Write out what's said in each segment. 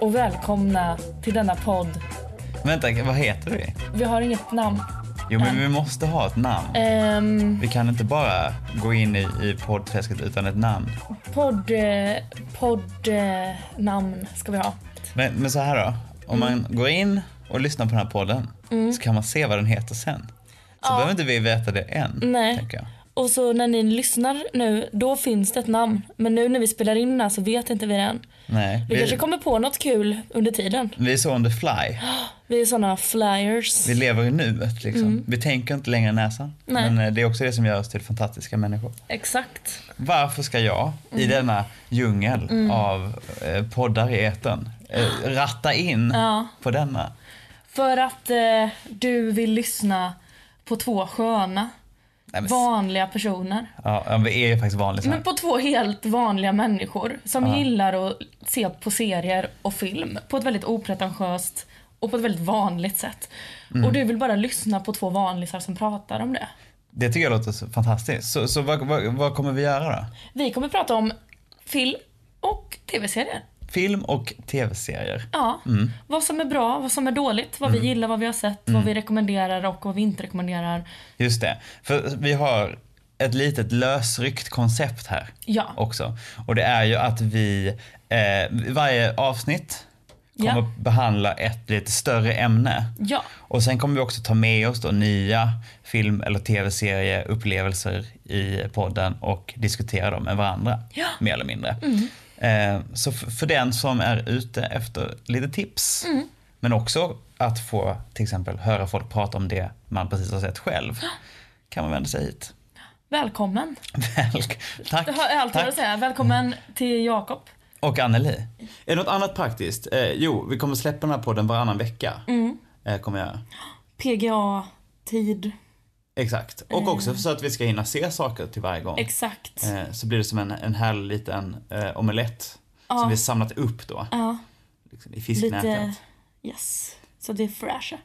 och välkomna till denna podd. Vänta, vad heter vi? Vi har inget namn. Jo, men vi måste ha ett namn. Ehm, Vi kan inte bara gå in i, i poddträsket utan ett namn. podd... eh, Podd... eh, namn ska vi ha. Men, men så här då. Om man går in och lyssnar på den här podden så kan man se vad den heter sen. Så behöver inte vi veta det än, Nej. tänker jag. Och så när ni lyssnar nu, då finns det ett namn. Men nu när vi spelar in den här så vet inte vi det än. Nej, Vi vi, kanske kommer på något kul under tiden. vi är så on the fly. Vi är såna flyers. Vi lever i nuet liksom. Vi tänker inte längre i näsan. Nej. Men eh, det är också det som gör oss till fantastiska människor. Exakt. Varför ska jag i Mm. denna djungel av eh, poddar i etern eh, ratta in Ja. på denna? För att eh, du vill lyssna på två sköna, Nej, men, vanliga personer. ja, vi är ju faktiskt vanliga. Men på två helt vanliga människor som gillar att se på serier och film på ett väldigt opretentiöst och på ett väldigt vanligt sätt. Mm. Och du vill bara lyssna på två vanlisar som pratar om det. Det tycker jag låter fantastiskt. Så, så vad, vad, vad kommer vi göra då? Vi kommer prata om film och tv-serier. Film och tv-serier. Ja, Mm. vad som är bra, vad som är dåligt, vad vi gillar, vad vi har sett, Mm. vad vi rekommenderar och vad vi inte rekommenderar. Just det. För vi har ett litet lösryckt koncept här Ja, också. Och det är ju att vi, eh, varje avsnitt kommer Ja. att behandla ett lite större ämne. ja, Och sen kommer vi också ta med oss då nya film eller tv-serieupplevelser i podden och diskutera dem med varandra. Ja. Mer eller mindre. Eh, så f- för den som är ute efter lite tips, men också att få till exempel höra folk prata om det man precis har sett själv, kan man vända sig hit. välkommen. Väl, tack. Det har alltid tack. att säga. Välkommen till Jakob. Och Anneli. Är det något annat praktiskt? Eh, jo, vi kommer släppa den här podden varannan vecka. Eh, kommer jag. PGA-tid. Exakt. Och också så att vi ska hinna se saker till varje gång. Exakt. Eh, så blir det som en, en härlig liten eh, omelett Ja. som vi samlat upp då. Ja, Liksom, I fisknätet. lite... Yes. Så det är fräscha.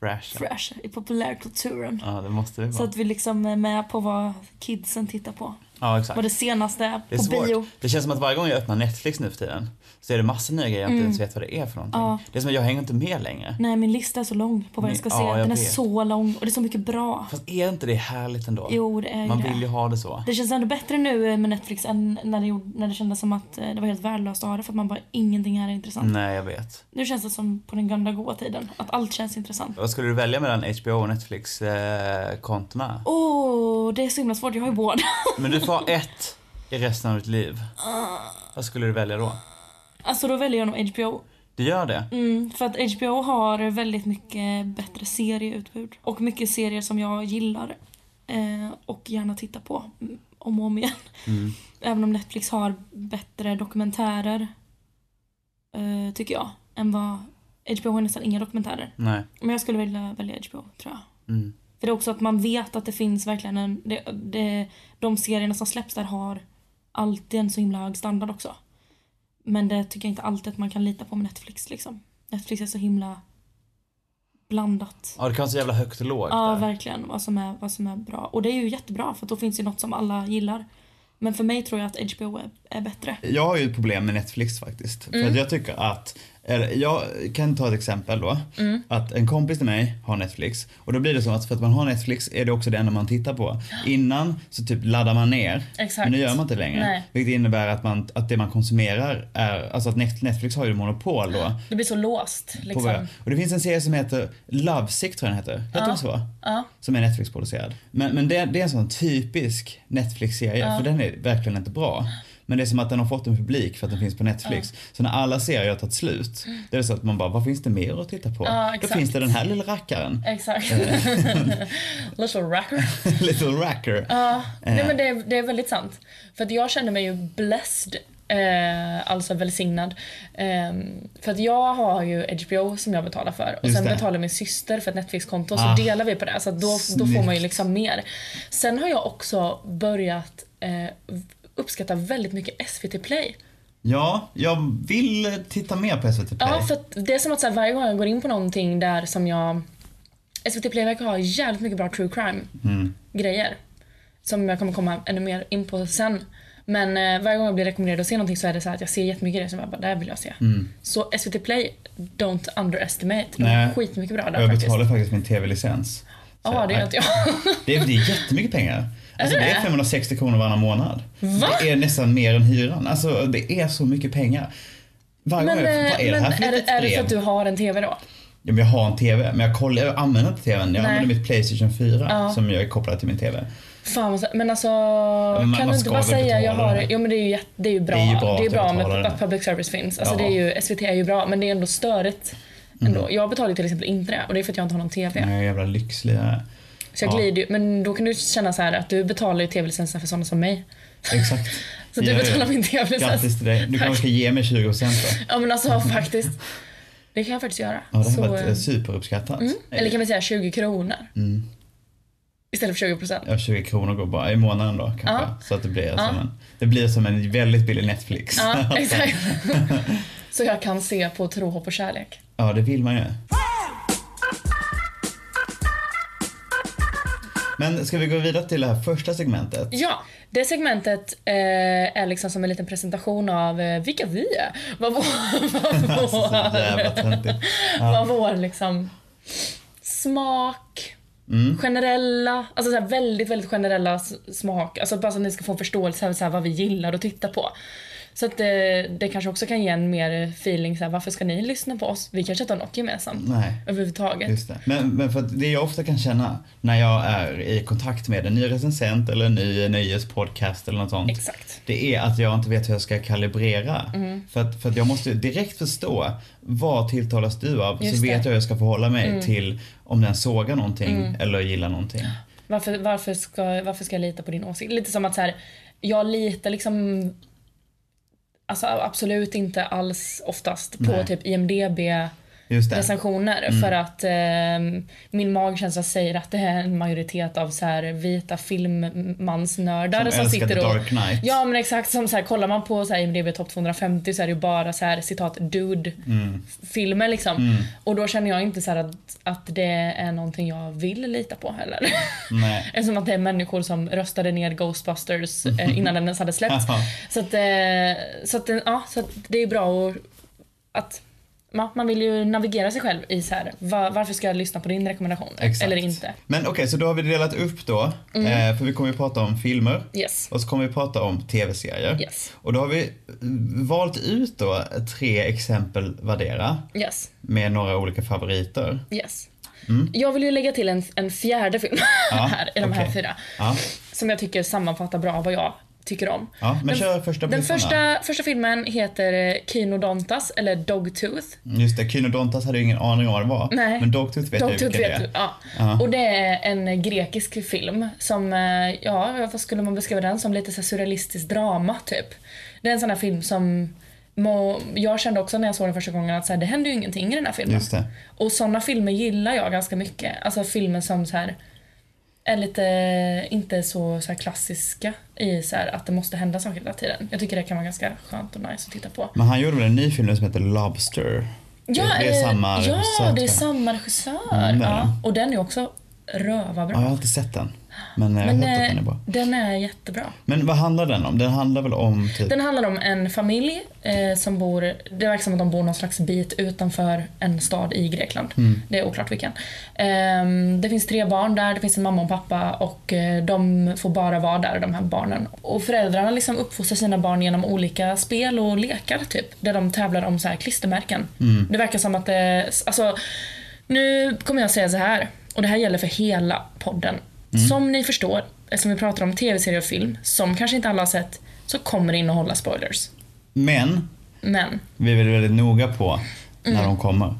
Fresh. Fräscha i populärkulturen. Ja, det måste det Så vara. att vi liksom är med på vad kidsen tittar på. Ja, exakt. Vad det senaste är Det är på svårt. bio. Det känns som att varje gång jag öppnar Netflix nu för tiden så är det massor nya grejer jag inte ens vet vad det är för någonting. Mm. Ja. Det är som att jag hänger inte med längre. Nej, min lista är så lång på vad jag ska Ja, se. jag Den är vet. så lång och det är så mycket bra. Fast är inte det härligt ändå? Jo, det är ju Man det. vill ju ha det så. Det känns ändå bättre nu med Netflix än när det, gjorde, när det kändes som att eh, det var helt värdelöst att ha det för att man bara ingenting här är intressant. Nej, jag vet. Nu känns det som på den gamla goa tiden, att allt känns intressant. Vad skulle du välja mellan HBO och Netflix-kontona? Åh, det är så himla svårt, jag har ju båda. Men du får ha ett i resten av ditt liv. Vad skulle du välja då? Alltså då väljer jag nog HBO. Du gör det? Mm, för att HBO har väldigt mycket bättre serieutbud. Och mycket serier som jag gillar. Eh, och gärna tittar på om och om igen. Mm. Även om Netflix har bättre dokumentärer. Eh, tycker jag. Än vad HBO har nästan inga dokumentärer. Nej. Men jag skulle vilja välja HBO tror jag. Mm. För det är också att man vet att det finns verkligen en... Det, det, de serierna som släpps där har alltid en så himla hög standard också. Men det tycker jag inte alltid att man kan lita på med Netflix liksom. Netflix är så himla blandat. Ja, det kan vara så jävla högt och lågt Ja, där. verkligen. Vad som, är, vad som är bra. Och det är ju jättebra för då finns ju något som alla gillar. Men för mig tror jag att HBO är, är bättre. Jag har ju ett problem med Netflix faktiskt. För Mm. att jag tycker att, jag kan ta ett exempel då. Mm. Att en kompis till mig har Netflix. Och då blir det så att för att man har Netflix är det också det enda man tittar på. Innan så typ laddar man ner. Exakt. Men nu gör man inte längre. Nej. Vilket innebär att, man, att det man konsumerar är, alltså att Net- Netflix har ju monopol då. Det blir så låst liksom. och det finns en serie som heter Lovesick tror jag den heter. Heter den så? Ja. Som är Netflix-producerad. Men, men det, det är en sån typisk Netflix-serie, för den är verkligen inte bra. Men det är som att den har fått en publik för att den finns på Netflix. Så när alla serier har tagit slut, är det så att man bara, vad finns det mer att titta på? Ja, då finns det den här lilla rackaren. Exakt. Eh. Little racker. Little racker. Ja, nej Eh. men det, är- det är väldigt sant. För att jag känner mig ju blessed, eh, alltså välsignad. Eh, för att jag har ju HBO som jag betalar för och Just sen det. betalar min syster för ett Netflix-konto Ah. så delar vi på det. Så då, då får man ju liksom mer. Sen har jag också börjat eh, uppskatta väldigt mycket SVT Play. Ja, jag vill titta mer på SVT Play. Ja, för det är som att så här, varje gång jag går in på någonting där som jag... SVT Play verkar ha jävligt mycket bra true crime Mm. grejer. Som jag kommer komma ännu mer in på sen. Men eh, varje gång jag blir rekommenderad att se någonting så är det så att jag ser jättemycket det som jag bara, det här vill jag se. Så SVT Play, don't underestimate. De Nej. är skitmycket bra där Jag faktiskt. betalar faktiskt min tv-licens. Ja, det gör inte jag. Det är, det är jättemycket pengar. Alltså, det är det? 560 kronor varannan månad. Va? Det är nästan mer än hyran. Alltså det är så mycket pengar. Varje Men, gång jag, eh, vad är det men här för är, det, är det så att du har en TV då? Ja, men jag har en TV, men jag, kollar, jag använder inte TVn. Jag Nej. använder mitt Playstation 4 Ja. som jag är kopplad till min TV. Fan men alltså men man kan du inte bara säga jag har det. Jo men det är ju, det är ju bra. Det är ju bra det är att bra att det. public service finns. Alltså Ja. det är ju, SVT är ju bra men det är ändå störigt. Ändå. Jag betalar till exempel inte det och det är för att jag inte har någon TV. Är jävla lyxligare. Så jag Ja. glider ju, men då kan du känna så här att du betalar ju TV-licensen för sådana som mig. Exakt. Så du betalar min TV-licens. Grattis till dig. Du kanske ska ge mig 20 procent då? Ja men alltså faktiskt. Det kan jag faktiskt göra. Ja, det Så, har varit eh, eh, superuppskattat. eller kan vi säga 20 kronor? Mm. Istället för 20 procent. Ja, 20 kronor går bara i månaden då kanske. Ja. Så att det blir, Ja. som en, det blir som en väldigt billig Netflix. Ja, exakt. Så jag kan se på tro, hopp och kärlek. ja, det vill man ju. Men ska vi gå vidare till det här första segmentet? Ja, det segmentet eh, är liksom som en liten presentation av eh, vilka vi är. Vad vår, vad vår, töntigt. vad vår liksom smak, Mm. generella, alltså så väldigt, väldigt generella smak. Alltså bara så att ni ska få en förståelse så här vad vi gillar att titta på. Så att det, det kanske också kan ge en mer feeling så här, varför ska ni lyssna på oss? Vi kanske inte har något gemensamt Nej. överhuvudtaget. Just det. Men, men för att det jag ofta kan känna när jag är i kontakt med en ny recensent eller en ny nöjespodcast eller något sånt. Exakt. Det är att jag inte vet hur jag ska kalibrera. Mm. För, att, för att jag måste direkt förstå vad tilltalas du av Just så vet det. Mm. jag hur jag ska förhålla mig till om den sågar någonting eller gillar någonting. Varför, varför, ska, varför ska jag lita på din åsikt? Lite som att så här, jag litar liksom Alltså absolut inte alls oftast på Nej. typ IMDB Recensioner för att ehm, min magkänsla säger att det är en majoritet av så här vita filmmansnördar Som som, sitter och Dark Knight. Ja men exakt som så här, kollar man på så här IMDB topp 250 så är det ju bara så här citat dude Mm. filmer liksom. Och då känner jag inte så att, att det är någonting jag vill lita på heller. Nej. Eftersom att det är människor som röstade ner Ghostbusters eh, innan den ens hade släppts. Så att, eh, så att, eh, ja, så att det är bra att, att man, man vill ju navigera sig själv i så här, va, varför ska jag lyssna på din rekommendation? Exakt. Eller inte. Men okej, så då har vi delat upp då. Mm. Eh, för vi kommer ju prata om filmer. Yes. Och så kommer vi prata om tv-serier. Yes. Och då har vi valt ut då tre exempel vardera. Yes. Med några olika favoriter. Yes. Jag vill ju lägga till en, en fjärde film Mm. Ja, här i de här okej. fyra. Ja, Som jag tycker sammanfattar bra vad jag tycker om. ja men Den- kör första Den första, första filmen heter eh, Kinodontas, eller Dogtooth. Just det, Kynodontas hade jag ingen aning om vad det var. Nej. Men Dogtooth vet jag Dogtooth vilken vet det du. är. Ja. Ja. Och det är en grekisk film som, eh, ja, vad skulle man beskriva den som? Lite så här surrealistiskt drama typ. Det är en sån här film som jag kände också när jag såg den första gången att så här, det händer ju ingenting i den här filmen. Och såna filmer gillar jag ganska mycket. Alltså filmer som så här är lite, inte så, så klassiska i så här att det måste hända saker hela tiden. Jag tycker det kan vara ganska skönt och nice att titta på. Men han gjorde väl en ny film som heter Lobster? Ja, det, det är eh, samma Ja, regissör, det är samma regissör. Mm, ja. Och den är också röva bra. Ja, jag har inte sett den. Men, eh, jag har Men att eh, den är bra. den är jättebra. Men vad handlar den om? Den handlar väl om typ... Den handlar om en familj eh, som bor, det verkar som att de bor någon slags bit utanför en stad i Grekland. Mm. Det är oklart vilken. Ehm, det finns tre barn där, det finns en mamma och en pappa och eh, de får bara vara där, de här barnen. Och föräldrarna liksom uppfostrar sina barn genom olika spel och lekar typ. Där de tävlar om så här klistermärken. Mm. Det verkar som att det, alltså, nu kommer jag säga så här och det här gäller för hela podden. Mm. Som ni förstår, eftersom vi pratar om tv-serier och film, som kanske inte alla har sett, så kommer det innehålla spoilers. Men Men, vi är väl väldigt noga på när Mm. de kommer.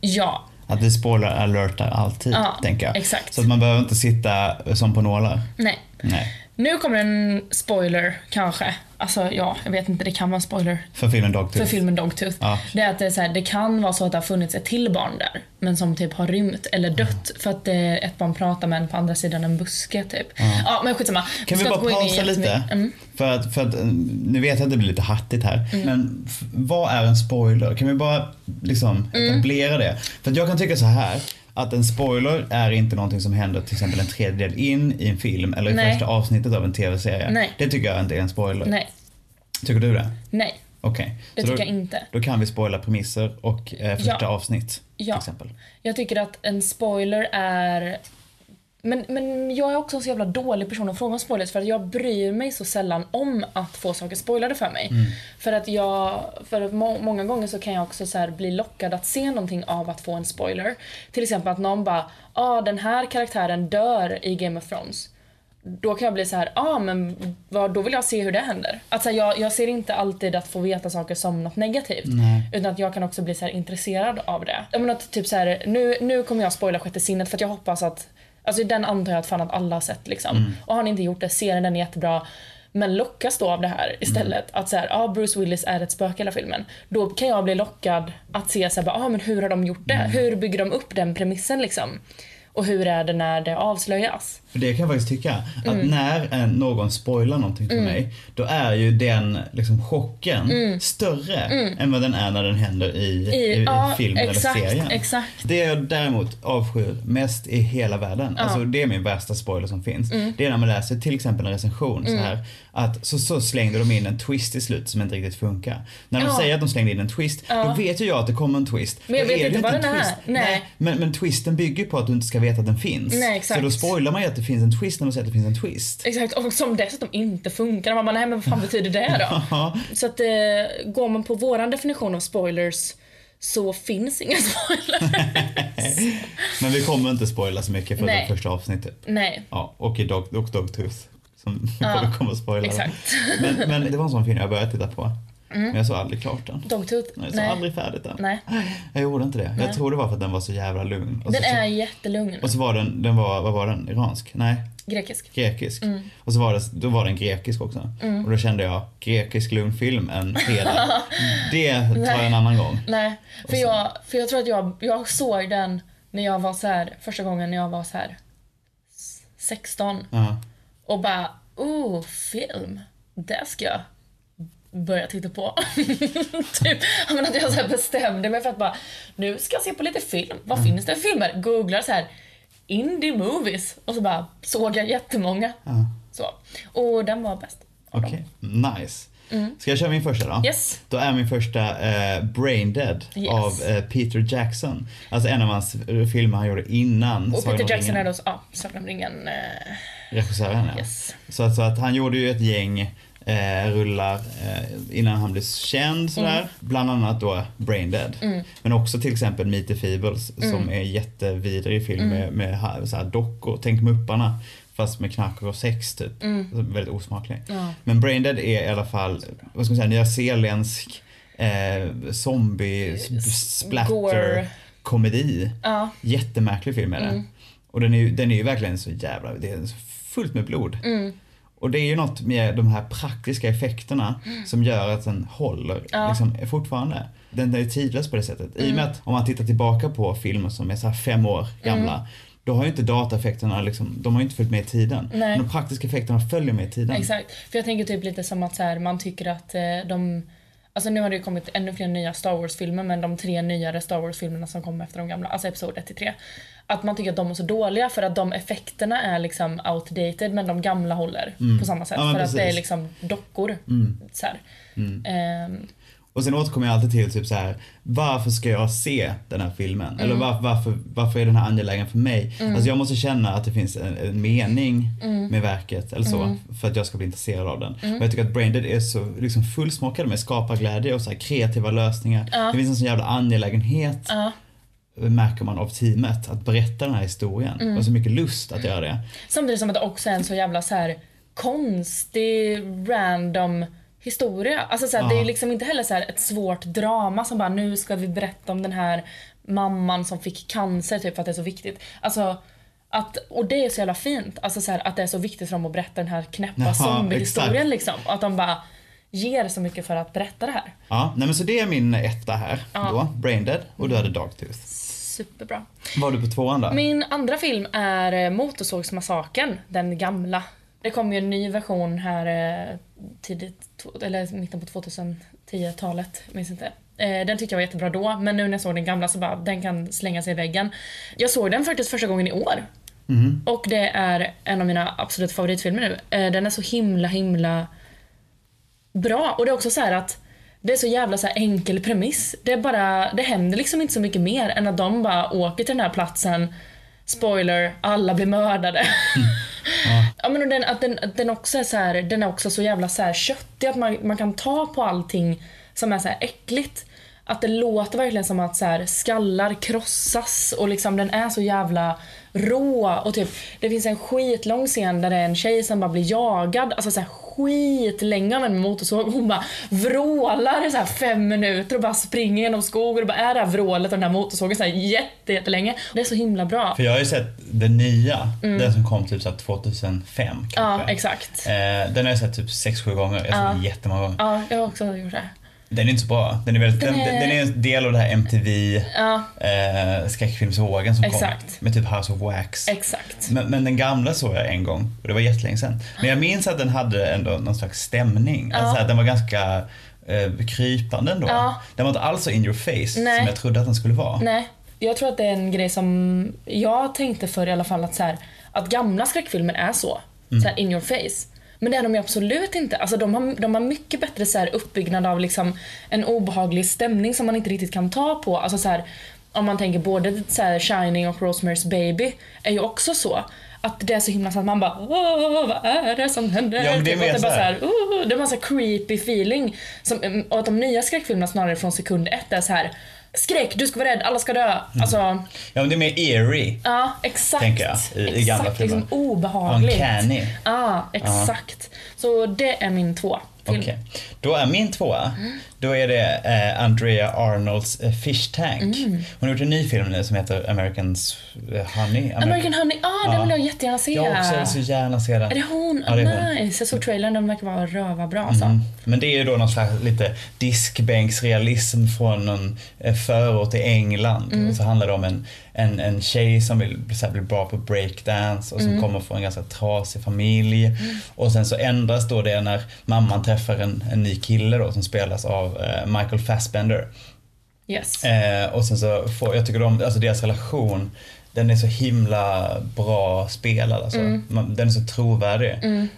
ja. Att vi spoiler alertar alltid, Ja, tänker jag. exakt. Så att man behöver inte sitta som på nålar. Nej. Nej. Nu kommer en spoiler, kanske. Alltså ja, jag vet inte, det kan vara en spoiler För filmen Dogtooth. för filmen Dogtooth. Ja. Det är att det, är så här, det kan vara så att det har funnits ett till barn där, men som typ har rymt eller dött för att det är ett barn pratar med en på andra sidan en buske typ. Ja, men skitsamma. Kan vi Ska bara pausa lite? Mm. För, att, för att, eh, nu vet jag att det blir lite hattigt här. Men f- vad är en spoiler? Kan vi bara liksom Mm. etablera det? För att jag kan tycka så här. Att en spoiler är inte någonting som händer till exempel en tredjedel in i en film eller i Nej. första avsnittet av en tv-serie. Nej. Det tycker jag inte är en spoiler. Nej, Tycker du det? nej. Okej. Det Så då, tycker jag inte. Då kan vi spoila premisser och eh, första Ja. avsnitt till Ja. exempel. Jag tycker att en spoiler är... Men, men jag är också en så jävla dålig person att fråga om spoilers för att jag bryr mig så sällan om att få saker spoilade för mig. För att jag, för att må, många gånger så kan jag också så här bli lockad att se någonting av att få en spoiler. Till exempel att någon bara, ah den här karaktären dör i Game of Thrones. Då kan jag bli så här, ah men vad, då vill jag se hur det händer. Alltså jag, jag ser inte alltid att få veta saker som något negativt. Utan att jag kan också bli så här intresserad av det. Jag menar typ så här, nu, nu kommer jag spoila sjätte sinnet för att jag hoppas att, alltså den antar jag att fan att alla har sett liksom. Och har ni inte gjort det, se den, den är jättebra. Men lockas då av det här istället, att så här, ah, Bruce Willis är ett spöke i hela filmen. Då kan jag bli lockad att se så här, bara, ah, men hur har de gjort det? Hur bygger de upp den premissen liksom? Och hur är det när det avslöjas? För det kan jag faktiskt tycka, att Mm. när eh, någon spoilar någonting för mig, då är ju den liksom, chocken större än vad den är när den händer i, i, i Mm. ja, filmen exakt, eller serien. exakt. Det jag däremot avskyr mest i hela världen, alltså det är min värsta spoiler som finns. Mm. Det är när man läser till exempel en recension så här att så, så slängde de in en twist i slut som inte riktigt funkar. När de Ja. säger att de slängde in en twist, då vet ju jag att det kommer en twist. Men jag Då vet inte vad en den är. twist. Nej. Men, men twisten bygger på att du inte ska veta att den finns. Nej, exakt. Så då spoilar man ju att det finns en twist när man säger att det finns en twist. Exakt, och som dessutom inte funkar. Man bara, nej men vad fan betyder det då? Så att eh, går man på våran definition av spoilers så finns inga spoilers. Men vi kommer inte spoila så mycket för Nej. det första avsnittet. nej, Ja, och i Dog, och Dogtooth. Som Ja, kommer spoila. exakt. Men, men det var en sån film jag började titta på. Men jag såg aldrig klart den. Dogtooth. Jag såg Nej. aldrig färdigt den. nej. Jag gjorde inte det. Jag tror det var för att den var så jävla lugn. Och Den så, är jättelugn. och så var den, den var, vad var den? Iransk? Nej, Grekisk. grekisk. Mm. Och så var det, då var den grekisk också. Och då kände jag, grekisk lugn en fredag. det tar jag en annan gång. Nej, för jag, för jag tror att jag, jag såg den när jag var så här första gången när jag var så här 16 Ja. och bara oh, film. Det ska jag börja titta på. typ, men att jag så bestämde mig för att bara nu ska jag se på lite film. Vad Mm. finns det för filmer? Googlar så här indie movies och så bara såg jag jättemånga. Ja. Så. Och den var bäst. Okej, nice. Ska jag köra min första då? Yes. Då är min första eh, Brain Dead Yes. av eh, Peter Jackson. Alltså en av hans filmer han gjorde innan Och Peter Jackson är då, ja, Sagan om ringen. Eh, Regissören ja. yes. Så, så att han gjorde ju ett gäng eh, rullar eh, innan han blev känd sådär. Mm. Bland annat då Brain Dead. Men också till exempel Meet the Feebles Mm. som är jättevidrig film med, med ha- så här dockor. Tänk Mupparna fast med knark och sex typ. Alltså, väldigt osmaklig. Mm. Ja. Men Brain Dead är i alla fall, vad ska man säga, nyzeeländsk eh, zombie splatter Gore. komedi. Ja. Jättemärklig film är det. Mm. Och den är ju den är ju verkligen så jävla, det är fullt med blod. Mm. Och det är ju något med de här praktiska effekterna som gör att den håller Mm. Ja. liksom, tidlös Den är tidlös på det sättet. I och Mm. med att om man tittar tillbaka på filmer som är så fem år gamla då har ju inte dataeffekterna liksom, de har ju inte följt med i tiden. Nej. Men de praktiska effekterna följer med i tiden. Exakt. För jag tänker typ lite som att så här, man tycker att eh, de... Alltså nu har det kommit ännu fler nya Star Wars-filmer men de tre nyare Star Wars-filmerna som kom efter de gamla, alltså episod 1 till 3. Att man tycker att de är så dåliga för att de effekterna är liksom outdated men de gamla håller på samma sätt. Mm. Ja, för att det är precis. liksom dockor. Så här. Ehm, Och sen återkommer jag alltid till typ så här, varför ska jag se den här filmen? Mm. Eller var, varför, varför är den här angelägen för mig? Alltså jag måste känna att det finns en, en mening Mm. med verket eller så för att jag ska bli intresserad av den. Mm. Och jag tycker att Braindead är så liksom fullsmockad med skaparglädje och så kreativa lösningar. Det finns en sån jävla angelägenhet ja. märker man av teamet att berätta den här historien. Mm. Och så mycket lust att göra det. Samtidigt som att det också är en så jävla så här konstig, random historia. Alltså så här, Det är Ja. liksom inte heller så här ett svårt drama som bara nu ska vi berätta om den här mamman som fick cancer typ för att det är så viktigt. Alltså, att, och det är så jävla fint. Alltså så här, att det är så viktigt för dem att berätta den här knäppa Jaha, zombiehistorien liksom. Att de bara ger så mycket för att berätta det här. Ja, nej men så det är min etta här då, Braindead och du hade Dogtooth. Superbra. Vad har du på tvåan då? Min andra film är eh, Motorsågsmassakern, den gamla. Det kom ju en ny version här eh, tidigt, eller mitten på 2010-talet, minns inte. Eh, den tyckte jag var jättebra då, men nu när jag såg den gamla så bara, den kan slänga sig i väggen. Jag såg den faktiskt första gången i år. Och det är en av mina absolut favoritfilmer nu. Eh, den är så himla, himla bra. Och det är också så här att det är så jävla så enkel premiss. Det, är bara, det händer liksom inte så mycket mer än att de bara åker till den här platsen. Spoiler, alla blir mördade. ja. Ja men och den, att den, att den också är så här, den är också så jävla så här köttig att man, man kan ta på allting som är så här äckligt. Att det låter verkligen som att så här, skallar krossas och liksom den är så jävla rå och typ det finns en skitlång scen där det är en tjej som bara blir jagad, alltså så här skitlänge av en motorsåg. Hon bara vrålar i så här fem minuter och bara springer genom skogen och bara är det här vrålet av den här motorsågen så här jätte, jättelänge. Det är så himla bra. För jag har ju sett den nya, den som kom typ så här 2005 kanske. Mm. Ja, exakt. Eh, den har jag sett typ 6-7 gånger. Jag har sett den jättemånga gånger. Ja, jag har också gjort det. Den är inte så bra. Den är, väldigt, den, Den den, är- är... en del av det här MTV Ja, eh, skräckfilmsvågen som Exakt. kom. Med typ House of Wax. exakt. Men, men den gamla såg jag en gång och det var jättelänge sedan. Men jag minns att den hade ändå någon slags stämning. Ja. Alltså den var ganska eh, krypande ändå. Ja. Den var inte alls så in your face Nej. som jag trodde att den skulle vara. Nej, jag tror att det är en grej som jag tänkte för i alla fall att så här, att gamla skräckfilmer är så. Så här in your face. Men det är de ju absolut inte. Alltså de har, de har mycket bättre så här uppbyggnad av liksom en obehaglig stämning som man inte riktigt kan ta på. Alltså så här, om man tänker både så här Shining och Rosemary's Baby är ju också så. Att det är så himla så att man bara Åh, vad är det som händer? Ja, det är Typ, det, bara så här- det är bara så creepy feeling. Som, och att de nya skräckfilmerna snarare från sekund ett är så här skräck, du ska vara rädd, alla ska dö. Mm. Alltså, Ja men det är mer eerie. ja exakt. Tänker jag, i- i gamla exakt, filmer. liksom obehagligt. Uncanny. Ja, exakt. Så det är min två. Film. Okej. Då är min tvåa, då är det eh, Andrea Arnolds eh, Fish Tank. Mm. Hon har gjort en ny film nu som heter Americans eh, Honey. American Honey, ah, den vill jag jättegärna se. Jag också vill så gärna se den. Är det hon? Ja, det är hon. nice. Jag såg trailern, den verkar vara röva bra alltså. Mm. Men det är ju då någon slags lite diskbänksrealism från någon eh, förort i England. Mm. Och så handlar det om en, en, en tjej som vill här, bli bra på breakdance och som Mm. kommer från en ganska trasig familj. Och sen så ändras då det när mamman träffar en, en ny kille då som spelas av eh, Michael Fassbender. Yes. Eh, och sen så får, jag tycker de, alltså deras relation, den är så himla bra spelad alltså. Mm. Man, den är så trovärdig.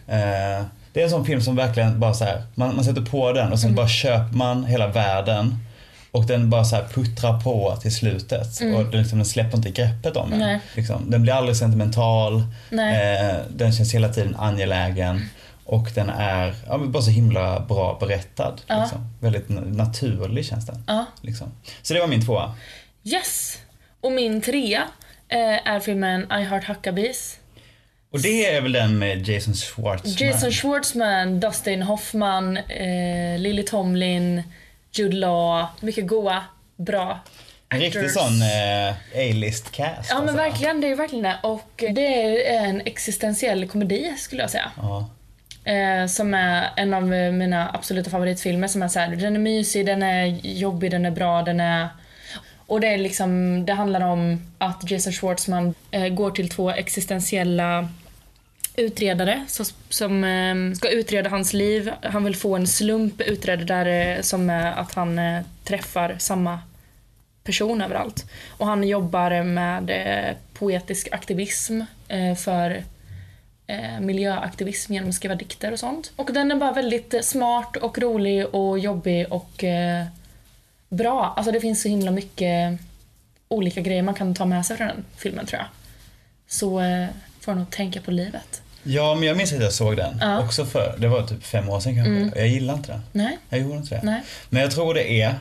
Eh, det är en sån film som verkligen bara så här, man, man sätter på den och sen Mm. bara köper man hela världen. Och den bara så här puttrar på till slutet. Och den, liksom, den släpper inte greppet om en. Mm. Liksom. Den blir aldrig sentimental. Nej. Eh, den känns hela tiden angelägen. Och den är ja, bara så himla bra berättad. Ja. Liksom. Väldigt na- naturlig känns den. Ja. Liksom. Så det var min tvåa. Yes. Och min trea eh, är filmen I Heart Huckabees. Och det är väl den med Jason Schwartzman? Jason Schwartzman, Dustin Hoffman, eh, Lily Tomlin, Jude Law. Mycket goa, bra En riktig sån eh, A-list cast. Ja men alltså. verkligen, det är verkligen det. Och det är en existentiell komedi skulle jag säga. Ja. Eh, som är en av mina absoluta favoritfilmer. Som är så här, den är mysig, den är jobbig, den är bra, den är... Och det är liksom, det handlar om att Jason Schwartzman eh, går till två existentiella utredare som, som eh, ska utreda hans liv. Han vill få en slump utredd där eh, som är att han eh, träffar samma person överallt. Och han jobbar med eh, poetisk aktivism eh, för eh, miljöaktivism genom att skriva dikter och sånt. Och den är bara väldigt eh, smart och rolig och jobbig och eh, bra. Alltså det finns så himla mycket olika grejer man kan ta med sig från den filmen tror jag. Så eh, får nog tänka på livet. ja, men jag minns att jag såg den. Ja. Också för, det var typ fem år sedan kanske. Mm. Jag gillar inte den. Nej, Jag gjorde inte det. nej. Men jag tror det är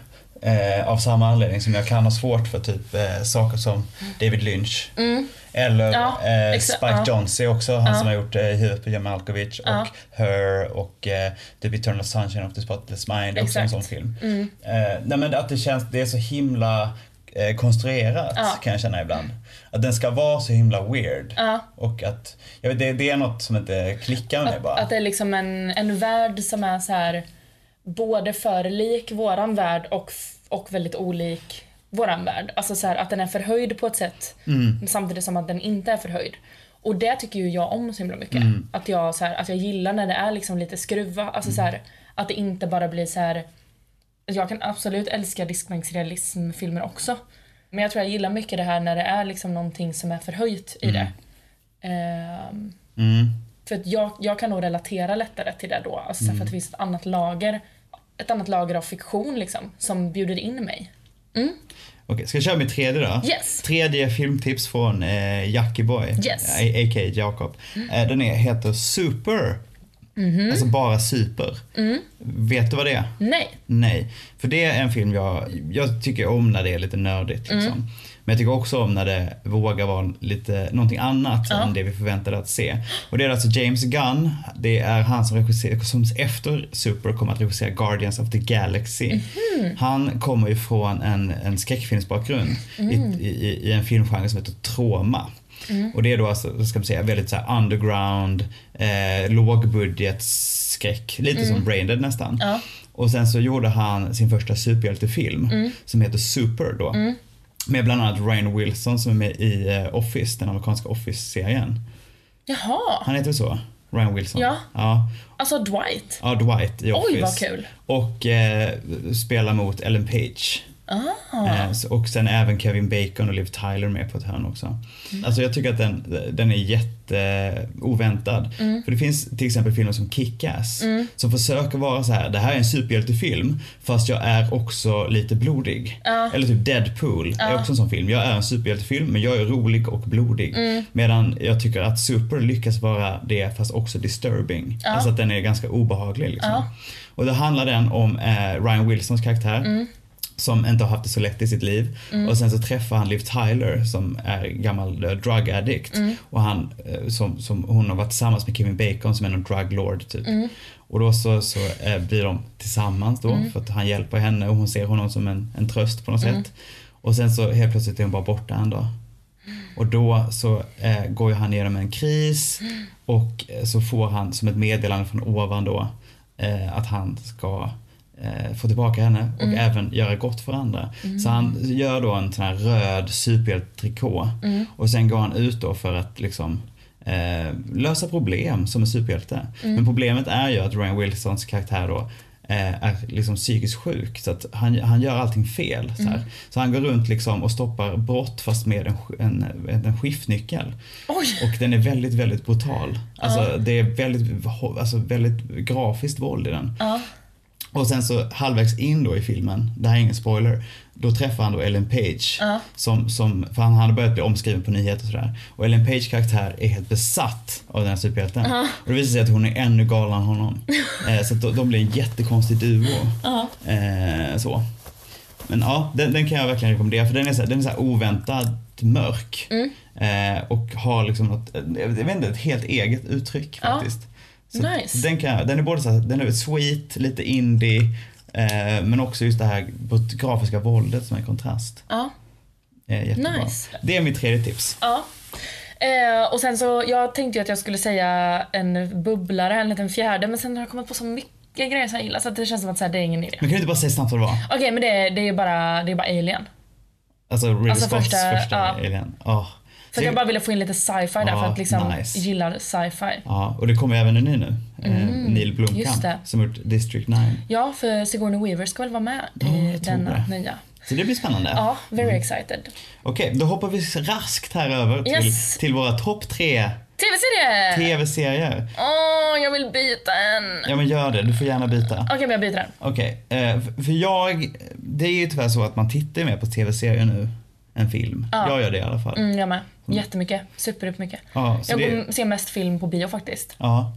eh, av samma anledning som jag kan ha svårt för typ eh, saker som David Lynch. Mm. Eller Ja, eh, Spike ja. Jonze också, han Ja. som har gjort eh, huvudet på John Malkovich och Ja. Her och eh, The Eternal Sunshine of the Spotless Mind, också en sån film. Mm. Eh, nej men att det känns, det är så himla eh, konstruerat kan jag känna ibland. Att den ska vara så himla weird. Och att, jag vet, det, det är något som inte klickar med mig bara. att det är liksom en, en värld som är så här både för lik våran värld och, och väldigt olik våran värld. Alltså så här, att den är förhöjd på ett sätt Mm. samtidigt som att den inte är förhöjd. Och det tycker ju jag om så himla mycket. Mm. Att, jag, så här, att jag gillar när det är liksom lite skruva. Alltså så här, att det inte bara blir så här Jag kan absolut älska diskbänksrealismfilmer också. Men jag tror jag gillar mycket det här när det är liksom någonting som är förhöjt i det. Ehm, Mm. för att jag, jag kan nog relatera lättare till det då. Alltså Mm. För att det finns ett annat lager ett annat lager av fiktion liksom, som bjuder in mig. Okej, ska jag köra mitt tredje då? Yes. Tredje filmtips från eh, Jackie Boy, Yes. a- a.k.a. Jakob. Eh, den är, heter Super. Mhm. Alltså bara super. Mm. Vet du vad det är? Nej. Nej. För det är en film jag, jag tycker om när det är lite nördigt. Liksom. Mm. Men jag tycker också om när det vågar vara lite, någonting annat Ja. än det vi förväntade att se. Och det är alltså James Gunn. Det är han som, regisserar, som efter Super kommer att regissera Guardians of the Galaxy. Mhm. Han kommer ju från en, en skräckfilmsbakgrund Mm. i, i, i en filmgenre som heter trauma. Mm. Och det är då alltså, ska man säga, väldigt så underground, eh, lågbudgetskräck. Lite som Braindead nästan. Ja. Och sen så gjorde han sin första superhjältefilm Mm. som heter Super då. Med bland annat Ryan Wilson som är med i eh, Office, den amerikanska Office-serien. Jaha. Han heter så? Ryan Wilson? Ja. Ja, Alltså Dwight. ja Dwight i Office. Oj vad kul. Och eh, spelar mot Ellen Page. Ah. Eh, och sen även Kevin Bacon och Liv Tyler med på ett hörn också. Mm. Alltså jag tycker att den, den är jätte oväntad. Mm. För det finns till exempel filmer som Kick-Ass som försöker vara så här: det här är en superhjältefilm fast jag är också lite blodig. Ja. Eller typ Deadpool är också en sån film. Jag är en superhjältefilm men jag är rolig och blodig. Mm. Medan jag tycker att Super lyckas vara det fast också disturbing. Alltså att den är ganska obehaglig liksom. Och då handlar den om eh, Ryan Wilsons karaktär Mm. Som inte har haft det så lätt i sitt liv. Och sen så träffar han Liv Tyler som är gammal eh, drug addict. Mm. Och han, eh, som, som, hon har varit tillsammans med Kevin Bacon som är någon drug lord typ. Mm. Och då så, så eh, blir de tillsammans då för att han hjälper henne och hon ser honom som en, en tröst på något Mm. sätt. Och sen så helt plötsligt är hon bara borta en dag. Och då så eh, går ju han igenom en kris och så får han som ett meddelande från ovan då eh, att han ska få tillbaka henne och även göra gott för andra. Så han gör då en sån här röd superhjältetrikå och sen går han ut då för att liksom eh, lösa problem som en superhjälte. Men problemet är ju att Ryan Wilsons karaktär då eh, är liksom psykiskt sjuk så att han, han gör allting fel. Så, här. så han går runt liksom och stoppar brott fast med en, en, en, skiftnyckel. Oj. Och den är väldigt, väldigt brutal. Alltså det är väldigt, alltså, väldigt grafiskt våld i den. Ja. Och sen så halvvägs in då i filmen, det här är ingen spoiler, då träffar han då Ellen Page. Ja. Som, som, för han hade börjat bli omskriven på nyheter och sådär. Och Ellen Page karaktär är helt besatt av den här superhjälten. Och det visar sig att hon är ännu galnare än honom. eh, så de, de blir en jättekonstig duo. Ja. Eh, så. Men ja, den, den kan jag verkligen rekommendera för den är så, den är så oväntat mörk. Mm. Eh, och har liksom något, jag vet inte, ett helt eget uttryck faktiskt. Nice. den, kan, den är både så här, den är sweet, lite indie, eh, men också just det här grafiska våldet som är kontrast. Ja. Eh, jättebra. Nice. Det är mitt tredje tips. Ja. Eh, och sen så, jag tänkte ju att jag skulle säga en bubblare, en liten fjärde, men sen har jag kommit på så mycket grejer som jag gillar så det känns som att så här, det är ingen idé. Men kan du inte bara säga snabbt vad det var? Okej, men det, är- det är bara, det är bara Alien. Alltså Ridley Alltså Scotts första- första, ja. Alien. Åh. För att jag bara ville få in lite sci-fi där Ja, för att liksom nice. gillar sci-fi. Ja, och det kommer även en ny nu. Eh, Neil Mm, just Blomkamp det. som gjort District 9. Ja, för Sigourney Weaver ska väl vara med i tror denna det. nya. Så det blir spännande. Ja, very excited. Okej, då hoppar vi raskt här över till, Yes. till våra topp tre TV-serie! TV-serier. Åh, jag vill byta en! Ja men gör det, du får gärna byta. Okej, men jag byter den. Okej, eh, f- för jag, det är ju tyvärr så att man tittar mer på TV-serier nu än film. Ja. Jag gör det i alla fall. Mm, jag med. Jättemycket. Supermycket. Ja, Jag det, ser mest film på bio faktiskt. ja,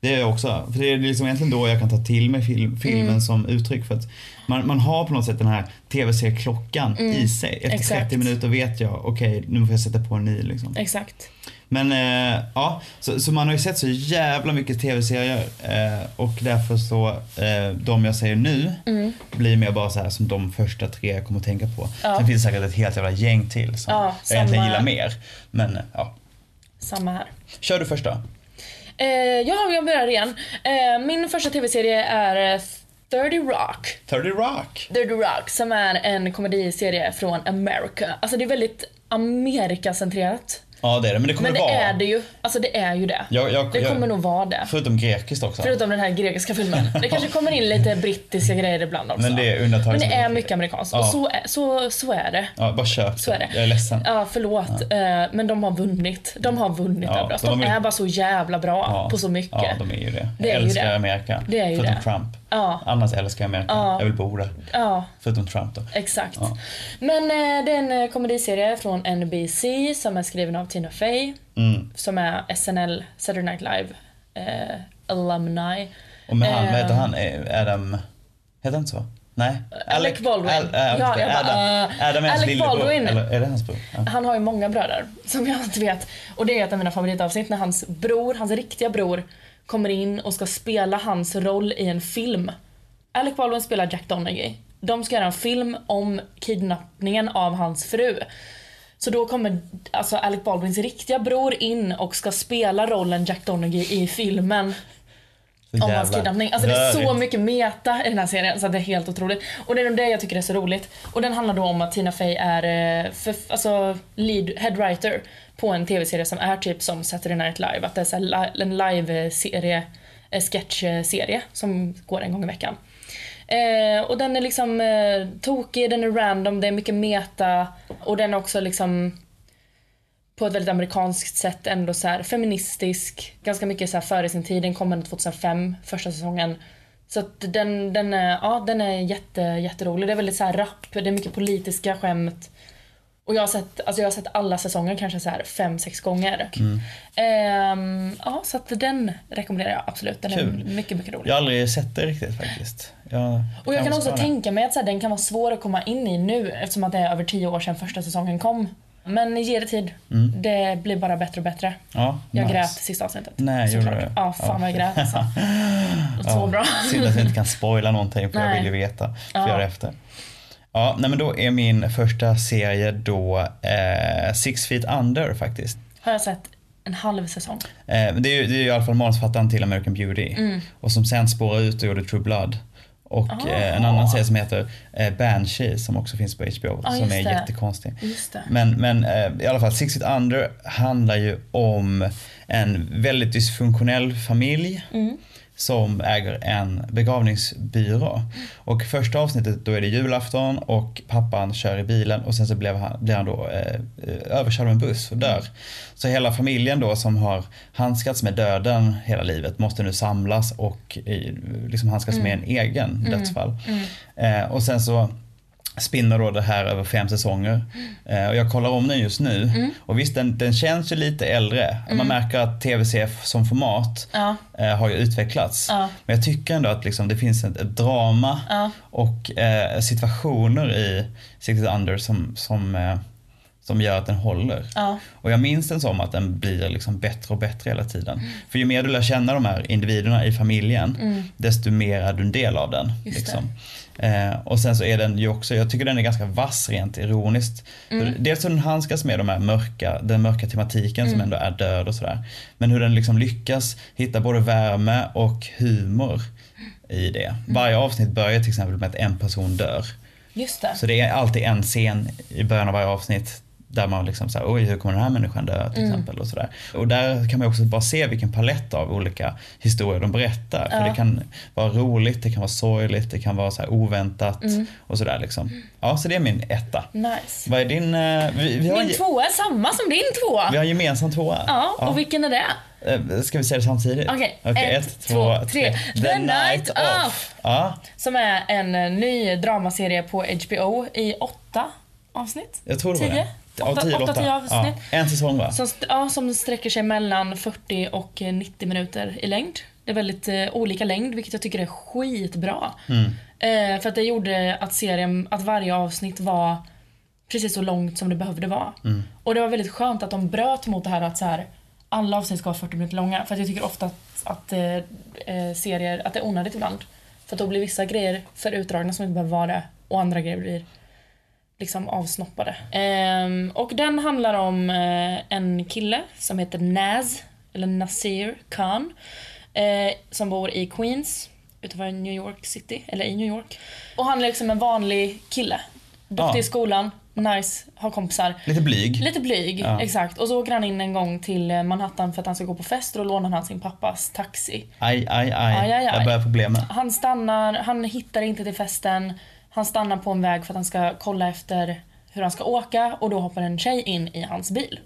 det är jag också. För det är liksom egentligen då jag kan ta till mig film, filmen Mm. som uttryck för att man, man har på något sätt den här TV-serieklockan i sig. Efter Mm. Exakt. 30 minuter vet jag, okej nu får jag sätta på en ny liksom. Exakt. Men eh, ja, så, så man har ju sett så jävla mycket tv-serier eh, och därför så, eh, de jag säger nu blir mer bara så här som de första tre jag kommer att tänka på. Ja. Sen finns det säkert ett helt jävla gäng till som Ja, jag egentligen gillar mer. Men eh, ja, Samma här. kör du första. Eh, ja, jag börjar igen. Eh, min första tv-serie är 30 Rock. 30 Rock. 30 Rock som är en komediserie från America. Alltså det är väldigt Amerikacentrerat. Ja det är det, men det kommer Men det vara. är det ju. Alltså det är ju det. Jag, jag, Det jag, kommer nog vara det. Förutom grekiskt också. Förutom den här grekiska filmen. Det kanske kommer in lite brittiska grejer ibland också. Men det är undantag Men det är mycket amerikanskt. Ja. Och så är, så, så är det. Ja, bara köp Så är det. Jag är ledsen. Ja, förlåt. Eh, Men de har vunnit. De har vunnit Ja, de De är bara så jävla bra Ja. på så mycket. Ja, de är ju det. Det är jag älskar det. Amerika. Det är ju förutom det. Trump. Ja. Annars älskar jag Amerika. Ja. Jag vill bo där. Ja, Förutom Trump då. exakt. Ja. Men eh, det är en eh, komediserie från NBC som är skriven av Tina Fey. Mm. Som är SNL, Saturday Night Live eh, alumni. Och med han, Eh. vad heter han? Eh, Adam... Heter han inte så? Nej? Alec Baldwin. Al, äh, Ja, jag bara, Adam, eh, Adam Alec. Baldwin. Eller är det hans bror? Ja. Han har ju många bröder som jag inte vet. Och det är ett av mina favoritavsnitt när hans bror, hans riktiga bror, kommer in och ska spela hans roll i en film. Alec Baldwin spelar Jack Donaghy. De ska göra en film om kidnappningen av hans fru. Så då kommer alltså Alec Baldwins riktiga bror in och ska spela rollen Jack Donaghy i filmen Så om hans kidnappning. Alltså det är så mycket meta i den här serien så det är helt otroligt. Och det är det jag tycker är så roligt. Och den handlar då om att Tina Fey är eh, för, alltså lead, head writer på en tv-serie som är typ som Saturday Night Live. Att det är en live-serie, eh, sketch-serie som går en gång i veckan. Eh, och den är liksom eh, tokig, den är random, det är mycket meta och den är också liksom på ett väldigt amerikanskt sätt ändå så här feministisk. Ganska mycket så här före sin tid. Den kom ändå 2005, första säsongen. Så att den, den, är, ja, den är jätte, jätterolig. Det är väldigt så här rapp, det är mycket politiska skämt. Och jag har sett, alltså jag har sett alla säsonger kanske så här fem, sex gånger. Mm. Ehm, ja, så att den rekommenderar jag absolut. Den Kul. är mycket, mycket rolig. Jag har aldrig sett det riktigt faktiskt. Jag Och jag kan också spara. tänka mig att så här, den kan vara svår att komma in i nu eftersom att det är över tio år sedan första säsongen kom. Men ge det tid. Det blir bara bättre och bättre. Ja, Jag Mm. nice. grät sista avsnittet. Nej, gjorde du? Ja, fan vad jag grät alltså. Så Ja, bra. Synd att jag inte kan spoila någonting för jag Nej. vill ju veta. För Ja. jag efter. Ja, nej men då är min första serie då eh, Six Feet Under faktiskt. Har jag sett en halv säsong. Eh, det, är ju, det är ju i alla fall manusförfattaren till American Beauty. Mm. Och som sen spårar ut och gjorde True Blood. Och Ah. eh, en annan serie som heter eh, Banshee som också finns på HBO. Ja, som just är det. jättekonstig. Men, men eh, i alla fall, Six Feet Under handlar ju om en väldigt dysfunktionell familj Mm. Som äger en begravningsbyrå. Och första avsnittet då är det julafton och pappan kör i bilen och sen så blir han, blir han då eh, överkörd av en buss och dör. Så hela familjen då som har handskats med döden hela livet måste nu samlas och eh, liksom handskas med en egen dödsfall. Eh, och sen så spinner då det här över fem säsonger. Eh, och jag kollar om den just nu. Och visst, den, den känns ju lite äldre. Man märker att tv-serie som format Ja. eh, har ju utvecklats. Ja. Men jag tycker ändå att liksom, det finns ett, ett drama Ja. och eh, situationer i Six Under som, som, som gör att den håller. Och jag minns den som att den blir liksom bättre och bättre hela tiden. För ju mer du lär känna de här individerna i familjen, desto mer är du en del av den. Mm. Just liksom. Eh, och sen så är den ju också, jag tycker den är ganska vass rent ironiskt. Mm. Dels hur den handskas med de här mörka, den mörka tematiken Mm. som ändå är död och sådär. Men hur den liksom lyckas hitta både värme och humor i det. Mm. Varje avsnitt börjar till exempel med att en person dör. Just det. Så det är alltid en scen i början av varje avsnitt där man liksom såhär, oj hur kommer den här människan dö till exempel och sådär. Och där kan man också bara se vilken palett av olika historier de berättar. För Ja. det kan vara roligt, det kan vara sorgligt, det kan vara så oväntat och sådär liksom. Ja, så det är min etta. Nice. Vad är din, eh, vi, vi, har, Min tvåa är samma som din tvåa. vi har en gemensam tvåa. Ja, och vilken är det? Eh, Ska vi säga det samtidigt? Okej, Okej, ett, två, tre. The Night Of. Ja, Som är en eh, ny dramaserie på HBO i åtta avsnitt. jag tror det var det. Åtta- tio eller åtta, åtta. tio avsnitt. Ja, en säsong va? Som, ja, som sträcker sig mellan 40 och eh, 90 minuter i längd. Det är väldigt eh, olika längd, vilket jag tycker är skitbra. Mm. Eh, för att det gjorde att serien, att varje avsnitt var precis så långt som det behövde vara. Mm. Och det var väldigt skönt att de bröt mot det här att så här, alla avsnitt ska vara 40 minuter långa. För att jag tycker ofta att, att eh, eh, serier, att det är onödigt ibland. För att då blir vissa grejer för utdragna som inte behöver vara det och andra grejer blir liksom avsnoppade. Ehm, och den handlar om eh, en kille som heter Naz, eller Nasir Khan, eh, som bor i Queens utanför New York City, eller i New York. Och han är liksom en vanlig kille. Duktig Ja. i skolan, nice, har kompisar. Lite blyg. Lite blyg, Ja. exakt. Och så åker han in en gång till eh, Manhattan för att han ska gå på fest och då lånar han sin pappas taxi. Aj, aj, aj. Aj, aj, aj. Där börjar problemen. Han stannar, han hittar inte till festen. Han stannar på en väg för att han ska kolla efter hur han ska åka och då hoppar en tjej in i hans bil.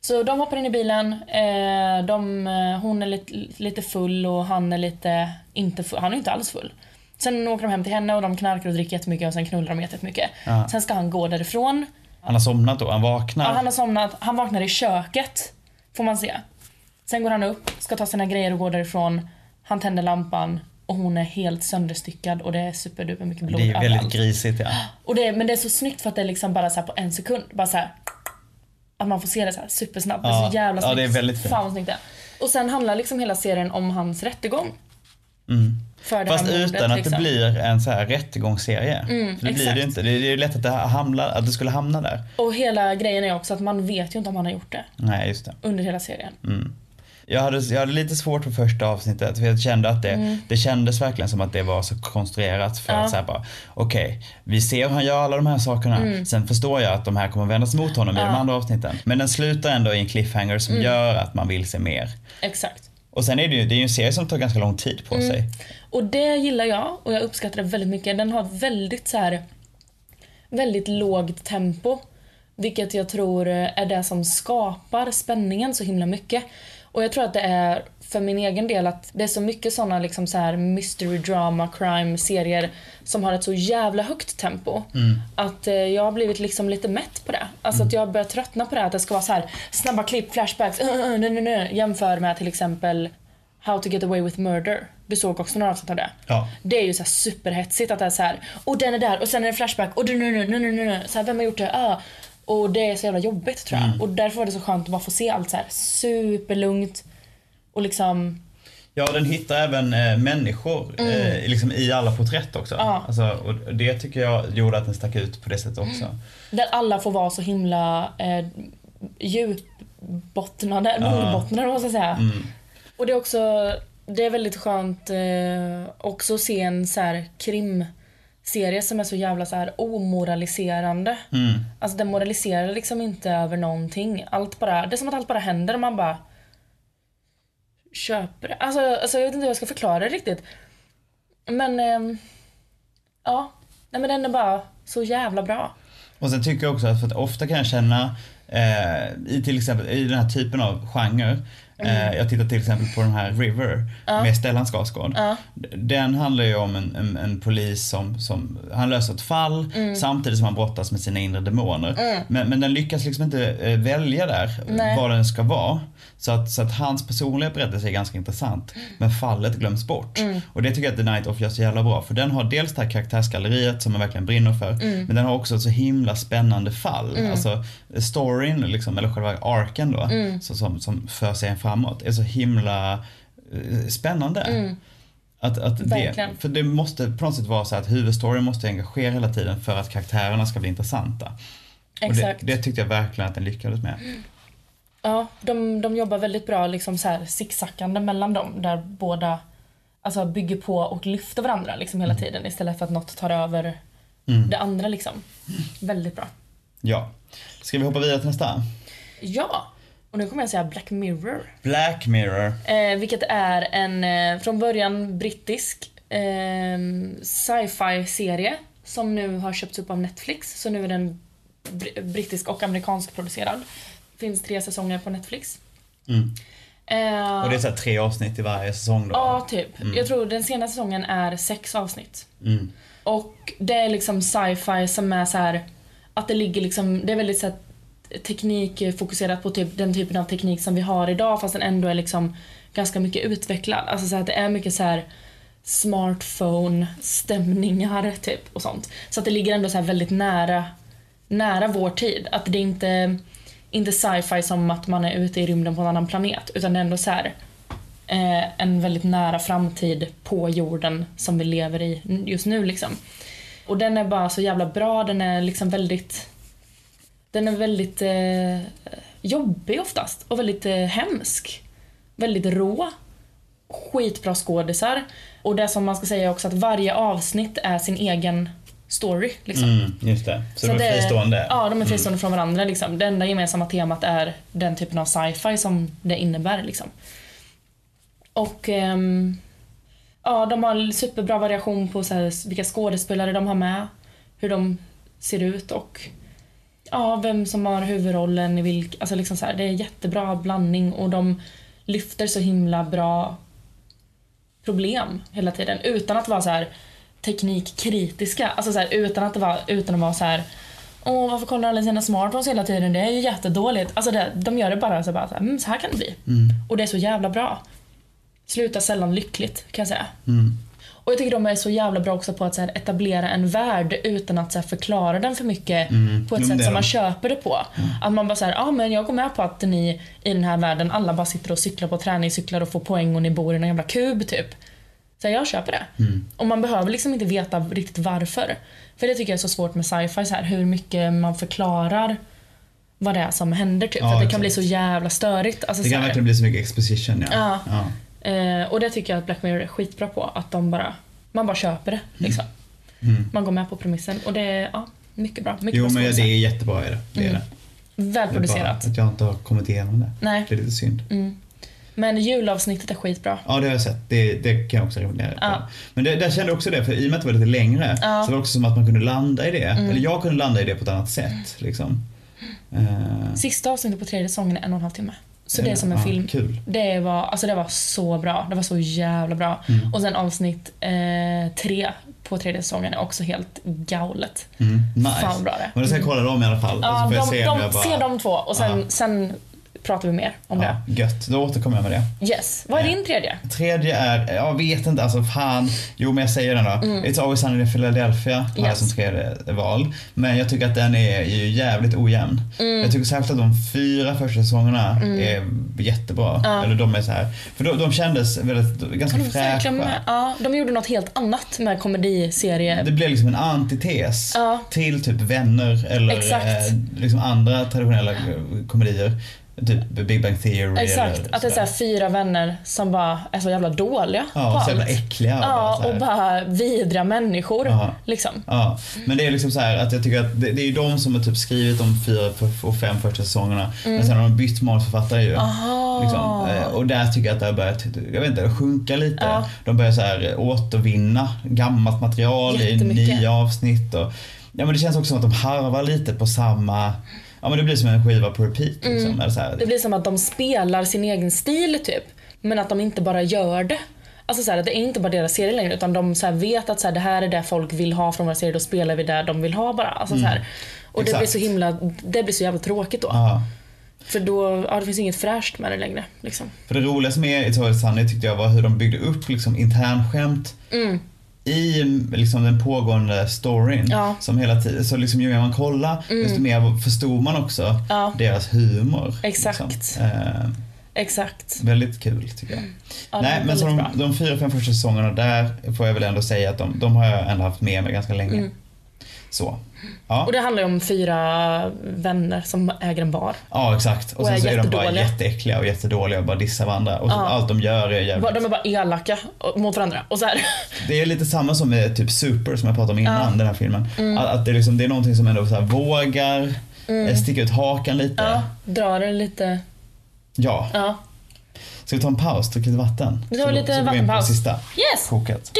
Så de hoppar in i bilen, eh, de, eh, hon är lite, lite full och han är lite inte full. Han är inte alls full. Sen åker de hem till henne och de knarkar och dricker jättemycket och sen knullar de jättemycket. Ja. Sen ska han gå därifrån. Han har somnat då, han vaknar. Ja, han har somnat, han vaknar i köket. Får man se. Sen går han upp, ska ta sina grejer och gå därifrån. Han tänder lampan och hon är helt sönderstyckad och det är superduper mycket blod det är väldigt överallt. grisigt ja. Och det, men det är så snyggt för att det är liksom bara så på en sekund. Bara så här, att man får se det så supersnabbt. Det är Ja. så jävla Ja, snyggt. det är väldigt. Fan vad snyggt det är. Och sen handlar liksom hela serien om hans rättegång. Det Fast mordet, utan att liksom. det blir en så här rättegångsserie. Mm, För det blir exakt. det ju inte. Det är det ju lätt att det, hamnar, att det skulle hamna där. Och hela grejen är också att man vet ju inte om han har gjort det Nej, just det. under hela serien. Jag hade, jag hade lite svårt för första avsnittet för jag kände att det, det kändes verkligen som att det var så konstruerat för Mm. Ja. att säga bara okej, vi ser hur han gör alla de här sakerna. Sen förstår jag att de här kommer vändas mot honom i de Mm. Ja. Mm. andra avsnitten. Men den slutar ändå i en cliffhanger som gör att man vill se mer. Exakt. Och sen är det ju, det är ju en serie som tar ganska lång tid på Mm. sig. Och det gillar jag och jag uppskattar det väldigt mycket. Den har väldigt så här väldigt lågt tempo. Vilket jag tror är det som skapar spänningen så himla mycket. Och jag tror att det är för min egen del att det är så mycket såna liksom så här mystery drama crime serier som har ett så jävla högt tempo. Att eh, jag har blivit liksom lite mätt på det. Alltså att jag har börjat tröttna på det. Att det ska vara så här snabba klipp, flashbacks, uh, uh, nu, nu, nu. Jämför med till exempel How to get away with murder. Du såg också några avsnitt av det. Ja. Det är ju så här superhetsigt att det är så här. och den är där och sen är det flashback och du, nu, nu, nu, nu, nu, nu. Så här, vem har gjort det? Ah. Och det är så jävla jobbigt tror jag. Och därför var det så skönt att bara få se allt så här superlugnt. Och liksom, Ja, den hittar även eh, människor eh, liksom i alla porträtt också. Mm. Ja. Alltså, och det tycker jag gjorde att den stack ut på det sättet också. där alla får vara så himla eh, djupbottnade, Ja. mordbottnade måste jag säga. Mm. Och det är också, det är väldigt skönt eh, också att se en så här krimserie som är så jävla så här omoraliserande. Mm. Alltså den moraliserar liksom inte över någonting. Allt bara, det är som att allt bara händer och man bara köper det. Alltså, alltså jag vet inte hur jag ska förklara det riktigt. Men ehm, ja, nej men den är bara så jävla bra. Och sen tycker jag också att, för att ofta kan jag känna eh, i till exempel i den här typen av genre. Eh, jag tittar till exempel på den här River med Stellan Skarsgård. Ja. Den handlar ju om en, en, en polis som, som, han löser ett fall samtidigt som han brottas med sina inre demoner. Men, men den lyckas liksom inte eh, välja där Nej. vad den ska vara. Så att, så att hans personliga berättelse är ganska intressant. Men fallet glöms bort. Och det tycker jag att The Night Of gör så jävla bra. För den har dels det här karaktärsgalleriet som man verkligen brinner för. Men den har också ett så himla spännande fall. Alltså storyn, liksom, eller själva arken då, så, som, som för serien framåt, är så himla eh, spännande. Att, att det, för det måste på något sätt vara så att huvudstoryn måste engagera hela tiden för att karaktärerna ska bli intressanta. Och det, Exakt. det tyckte jag verkligen att den lyckades med. Ja, de, de jobbar väldigt bra liksom så här zigzackande mellan dem där båda alltså, bygger på och lyfter varandra liksom hela tiden istället för att något tar över det andra liksom. Väldigt bra. Ja. Ska vi hoppa vidare till nästa? Ja, och nu kommer jag säga Black Mirror. Black Mirror. Eh, vilket är en eh, från början brittisk eh, sci-fi serie som nu har köpts upp av Netflix. Så nu är den br- brittisk och amerikansk producerad. Finns tre säsonger på Netflix. Mm. Eh, Och det är så tre avsnitt i varje säsong då? Ja, typ. Jag tror den senaste säsongen är sex avsnitt. Mm. Och det är liksom sci-fi som är så här att det ligger liksom, det är väldigt så här, teknikfokuserat på typ den typen av teknik som vi har idag fast den ändå är liksom ganska mycket utvecklad. Alltså så att det är mycket så här smartphone stämningar typ och sånt. Så att det ligger ändå så här väldigt nära nära vår tid. Att det inte inte sci-fi som att man är ute i rymden på en annan planet utan det är ändå så här eh, en väldigt nära framtid på jorden som vi lever i just nu liksom. Och den är bara så jävla bra, den är liksom väldigt den är väldigt eh, jobbig oftast och väldigt eh, hemsk. Väldigt rå. Skitbra skådisar. Och det som man ska säga är också att varje avsnitt är sin egen story. Liksom. Mm, just det. Så, de är det- fristående? Ja, de är fristående från varandra. Liksom. Det enda gemensamma temat är den typen av sci-fi som det innebär. Liksom. Och ehm, ja, de har superbra variation på så här, vilka skådespelare de har med, hur de ser ut och ja, vem som har huvudrollen i vilk, alltså liksom så här, Det är jättebra blandning och de lyfter så himla bra problem hela tiden utan att vara så här teknikkritiska. Alltså så här, utan att det var, utan att vara så här Åh, varför kollar alla sina smartphones hela tiden? Det är ju jättedåligt. Alltså det, de gör det bara så, bara så, här, mm, så här kan det bli. Och det är så jävla bra. Slutar sällan lyckligt kan jag säga. Mm. Och jag tycker de är så jävla bra också på att så här, etablera en värld utan att så här, förklara den för mycket Mm. på ett Jo, sätt som de. man köper det på. Att man bara säger, ja ah, men jag går med på att ni i den här världen alla bara sitter och cyklar på träningscyklar och får poäng och ni bor i någon jävla kub typ. Så jag köper det. Mm. Och man behöver liksom inte veta riktigt varför. För det tycker jag är så svårt med sci-fi, så här, hur mycket man förklarar vad det är som händer typ. Ja, för det kan bli så jävla störigt. Alltså, Det kan verkligen bli så mycket exposition ja. Ja. ja. Eh, och det tycker jag att Black Mirror är skitbra på. Att de bara, man bara köper det. Liksom. Mm. Man går med på premissen. Och det är ja, mycket bra. Mycket Jo bra men det är jättebra i det. det, är Mm. det. är Välproducerat. att jag inte har kommit igenom det. Nej. Det är lite synd. Mm. Men julavsnittet är skitbra. Ja det har jag sett, det, det kan jag också rekommendera. Ja. Men det, där kände jag också det, för i och med att det var lite längre Ja. så var det också som att man kunde landa i det. Mm. Eller jag kunde landa i det på ett annat sätt. Liksom. Eh, Sista avsnittet på tredje säsongen är en och en halv timme. Så det är som en ja, film. Kul. Det var, alltså det var så bra. Det var så jävla bra. Mm. Och sen avsnitt eh, tre på tredje säsongen är också helt gaulet. Mm. Nice. Fan bra det. Men då ska jag kolla dem i alla fall. Ja, så får jag de, se om de, jag bara... Se de två och sen, Ja. sen pratar vi mer om Ja, gött, då återkommer jag med det. det. Yes. Vad är din tredje? Tredje är, jag vet inte, alltså fan. Jo men jag säger den då. It's always sunny in Philadelphia har jag Mm. Yes. som tredje val. Men jag tycker att den är ju jävligt ojämn. Mm. Jag tycker särskilt att de fyra första säsongerna är jättebra. Ja. Eller de är så här. För de, de kändes väldigt, ganska verkligen fräscha. med? Ja, de gjorde något helt annat med komediserie. Det blev liksom en antites Ja. till typ Vänner eller eh, liksom andra traditionella eh, komedier. Typ Big Bang Theory Exakt, eller att det är så här fyra vänner som bara är så jävla dåliga Ja, så jävla äckliga. Ja, här. och bara vidriga människor. Ja. Liksom. Ja, men det är liksom så här att jag tycker att det, det är ju de som har typ skrivit de fyra och fem första säsongerna. Men sen har de bytt manusförfattare ju. Mm. Liksom. Eh, Och där tycker jag att det har börjat, jag vet inte, sjunka lite. Ja. De börjar så här återvinna gammalt material i nya avsnitt. Och, ja men det känns också som att de harvar lite på samma, ja men det blir som en skiva på repeat. Liksom. Eller så här. Mm. Det blir som att de spelar sin egen stil typ. Men att de inte bara gör det. Alltså så här, det är inte bara deras serie längre utan de så här vet att så här, det här är det folk vill ha från våra serier, då spelar vi där de vill ha bara. Alltså, så här. Och det Mm. Blir så himla, det blir så jävla tråkigt då. Ja. För då, ja det finns inget fräscht med det längre. Liksom. För det roligaste med It's Always Sunny tyckte jag var hur de byggde upp liksom internskämt Mm. I liksom den pågående storyn. Ja. Mm. Som hela tiden, så liksom ju mer man kollar desto mer förstod man också Ja. deras humor. Exakt. Liksom. Eh, Exakt. väldigt kul tycker jag. Ja, det Nej men så de, de fyra, fem första säsongerna där får jag väl ändå säga att de, de har jag ändå haft med mig ganska länge. Mm. Så. Ja. Och det handlar ju om fyra vänner som äger en bar. ja exakt. Och, Och sen är så är de bara jätteäckliga och jättedåliga och bara dissar varandra. Och Ja. allt de gör är jävligt De är bara elaka mot varandra. Och så här. Det är lite samma som med typ Super som jag pratade om innan den här filmen. Mm. Att, det, är liksom, det är någonting som ändå så vågar eh, sticka ut hakan lite. Ja, drar det lite. Ja. Ja. Ska vi ta en paus, dricka lite vatten? Vi tar Så- lite så går vi in på vattenpaus. sista Yes! koket.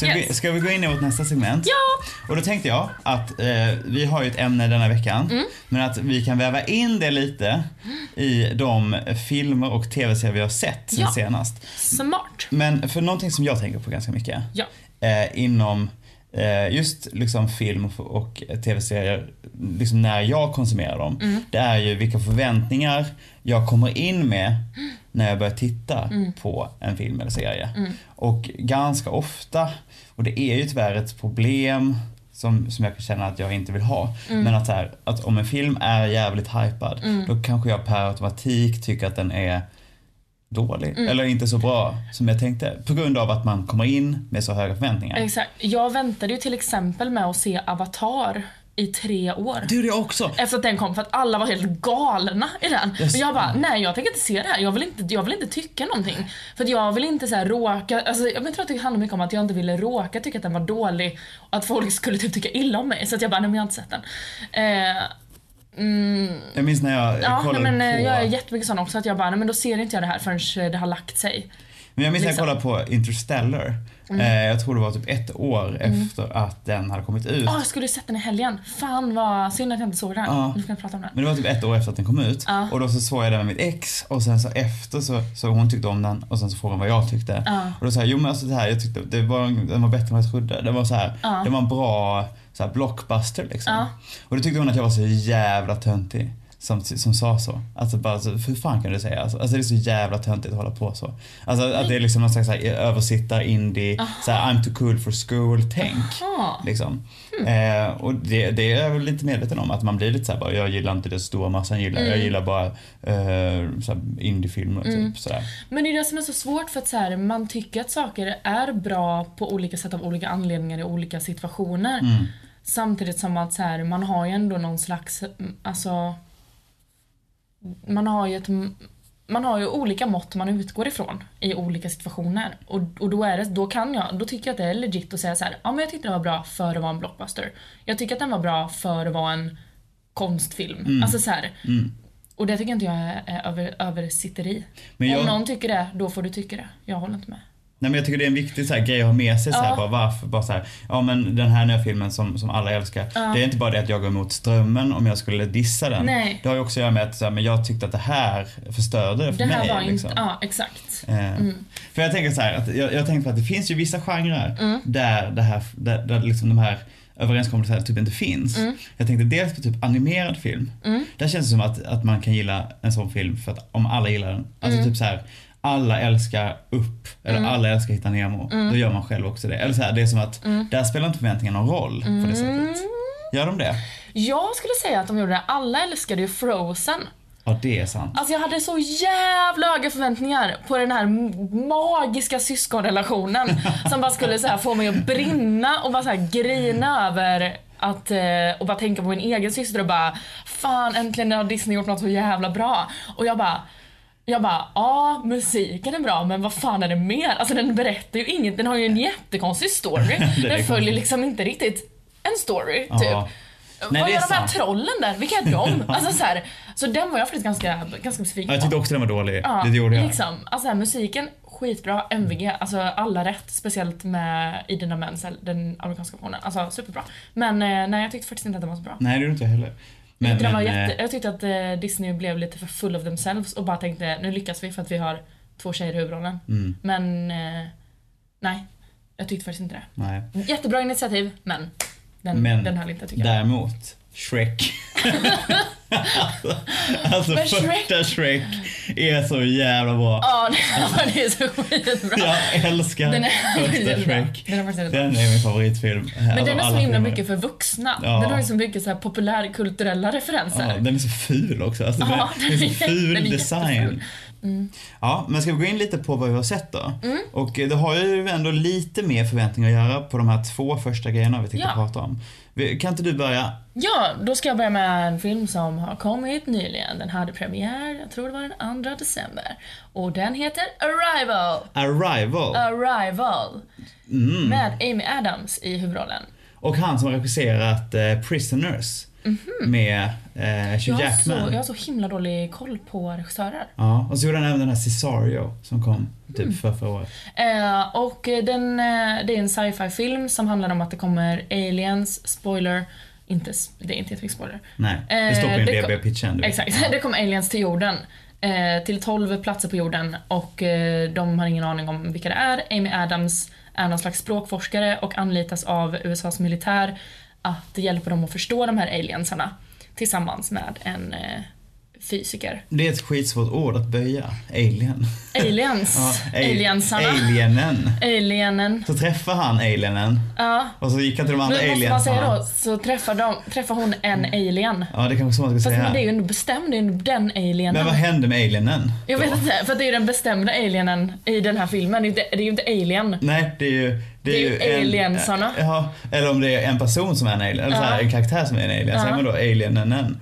Doodaloo! Så vi, Yes. ska vi gå in i vårt nästa segment? Ja! Och då tänkte jag att eh, vi har ju ett ämne denna veckan. Mm. Men att vi kan väva in det lite i de filmer och tv-serier vi har sett sen Ja. senast. Smart. Men för någonting som jag tänker på ganska mycket Ja. eh, inom eh, just liksom film och, och tv-serier, liksom när jag konsumerar dem, Mm. det är ju vilka förväntningar jag kommer in med när jag börjar titta Mm. på en film eller serie. Och ganska ofta, och det är ju tyvärr ett problem som, som jag kan känna att jag inte vill ha. Mm. Men att, så här, att om en film är jävligt hypad då kanske jag per automatik tycker att den är dålig. Mm. Eller inte så bra som jag tänkte. På grund av att man kommer in med så höga förväntningar. Exakt. Jag väntade ju till exempel med att se Avatar i tre år. Det gjorde jag också. Efter att den kom för att alla var helt galna i den. Yes. Och jag bara, nej jag tänker inte se det här. Jag vill inte, jag vill inte tycka någonting. För att jag vill inte så här råka, alltså, jag tror att det handlar mycket om att jag inte ville råka tycka att den var dålig och att folk skulle typ tycka illa om mig. Så att jag bara, nej men jag har inte sett den. Eh, mm, Jag minns när jag ja, nej, kollade men eh, på... jag är jättemycket sån också att jag bara, nej men då ser inte jag det här förrän det har lagt sig. Men jag minns när jag Liksom. kollade på Interstellar. Mm. Eh, jag tror det var typ ett år efter att den hade kommit ut. Åh, jag skulle ju sett den i helgen. Fan vad synd att jag inte såg den. Ja. Nu jag prata om den. Men det var typ ett år efter att den kom ut. Ja. Och då så såg jag den med mitt ex och sen så efter så, så hon tyckte om den och sen så frågade hon vad jag tyckte. Ja. Och då sa jag, jo men alltså det här, jag tyckte det var, den var bättre än vad jag trodde. Det var så här, det var en bra så här, blockbuster liksom. Och då tyckte hon att jag var så jävla töntig. Som, som sa så. Alltså bara så, hur fan kan du säga? Alltså, alltså det är så jävla töntigt att hålla på så. Alltså att det är liksom någon slags så här, översittar, indie, så här, I'm too cool for school tänk. Ja. Liksom. Mm. Eh, och det, det är jag väl lite medveten om, att man blir lite såhär bara, jag gillar inte det stora massan gillar, Mm. jag gillar bara eh, såhär indiefilmer typ sådär. Men det är det som är så svårt för att så här, man tycker att saker är bra på olika sätt av olika anledningar i olika situationer. Mm. Samtidigt som att så här, man har ju ändå någon slags, mm, alltså man har ju ett man har ju olika mått man utgår ifrån i olika situationer. Och, och då, är det, då, kan jag, då tycker jag att det är legit att säga så här, ja men jag tyckte den var bra för att vara en blockbuster. Jag tycker att den var bra för att vara en konstfilm. Mm. Alltså så här, Och det tycker inte jag är, är över, översitteri. Men jag- Om någon tycker det, då får du tycka det. Jag håller inte med. Nej men jag tycker det är en viktig så här, grej att ha med sig så här, Ja. bara varför, bara så här, ja men den här nya filmen som, som alla älskar. Det är inte bara det att jag går emot strömmen om jag skulle dissa den. Nej. Det har ju också att göra med att så här, men jag tyckte att det här förstörde det för Det här mig. var liksom. inte, ja exakt. Eh, För jag tänker så här, att jag, jag tänker på att det finns ju vissa genrer Mm. där, det här, där, där liksom de här överenskommelserna typ inte finns. Mm. Jag tänkte dels på typ animerad film. Där känns det som att, att man kan gilla en sån film för att om alla gillar den. Alltså Mm. typ så här. Alla älskar upp, eller alla älskar Hitta Nemo. Mm. Då gör man själv också det. Eller så här, det är som att där spelar inte förväntningarna någon roll på det Mm. sättet. Gör de det? Jag skulle säga att de gjorde det. Alla älskade ju Frozen. Ja, det är sant. Alltså jag hade så jävla höga förväntningar på den här magiska syskonrelationen som bara skulle så här få mig att brinna och bara så här grina över att, eh, och bara tänka på min egen syster och bara Fan äntligen har Disney gjort något så jävla bra. Och jag bara jag bara, ja musiken är bra men vad fan är det mer? Alltså den berättar ju inget, den har ju en jättekonstig story. den följer liksom inte riktigt en story typ. Ja. Nej, Vad gör de här sant. trollen där? Vilka är de? alltså så, här, så den var jag faktiskt ganska, ganska besviken Ja, jag tyckte också den var dålig. Ja, det gjorde jag. Liksom, alltså här, musiken, skitbra. MVG, alltså alla rätt. Speciellt med Idina Menzel, den amerikanska versionen. Alltså superbra. Men eh, nej, jag tyckte faktiskt inte att den var så bra. Nej, det gjorde inte jag heller. Jag, tyckte den var eh, jätte, jag tyckte att eh, Disney blev lite för full of themselves och bara tänkte nu lyckas vi för att vi har två tjejer i huvudrollen. Mm. Men eh, nej, jag tyckte faktiskt inte det. nej. Jättebra initiativ, men den, Men den höll inte tycker jag. Däremot, Shrek. alltså alltså Men första Shrek- är så jävla bra. Ja, det är så skitbra. Jag älskar Den är första. Shrek. Den är faktiskt. Den min favoritfilm. Men den är så himla mycket för vuxna. Ja. Den har ju så mycket så här populärkulturella referenser. Ja, den är så ful också. Alltså, Ja, den, det är så den är- ful den är design. Mm. Ja, men ska vi gå in lite på vad vi har sett då? Och eh, det har ju ändå lite mer förväntningar att göra på de här två första grejerna vi tänkte Ja. prata om. Kan inte du börja? Ja, då ska jag börja med en film som har kommit nyligen. Den hade premiär, jag tror det var den 2 december. Och den heter Arrival. Arrival. Arrival. Mm. Med Amy Adams i huvudrollen. Och han som har regisserat eh, Prisoners med eh, Hugh. Jag har, så, Jackman. jag har så himla dålig koll på regissörer. Ja, och så gjorde han även den här Cesario som kom typ Mm. för förra året. Eh, och den, eh, det är en sci-fi film som handlar om att det kommer aliens, spoiler, inte, det är inte jättemycket spoiler. Nej, det Eh, står på din det kom- DB-pitchen. du vet. Exakt, det kommer aliens till jorden. Eh, till 12 platser på jorden och eh, de har ingen aning om vilka det är. Amy Adams är någon slags språkforskare och anlitas av USAs militär att hjälpa dem att förstå de här aliensarna tillsammans med en eh, fysiker. Det är ett skitsvårt ord att böja. Alien. Aliens. Ja, al- Aliensarna. Alienen. Alienen. Så träffar han alienen Ja. och så gick han till de andra Men måste man säga aliensarna. då, så träffar, de, träffar hon en alien. Ja, det är kanske så man ska Fast säga. men det är ju ändå bestämd, det är ju den alienen. Men vad hände med alienen? Jag vet inte, för det är ju den bestämda alienen i den här filmen. Det är ju inte, det är ju alien. Nej, det är ju... Det är ju en- aliensarna. Ja, eller om det är en person som är en alien, eller så här, en karaktär som är en alien. Ja. Säger man då alienen?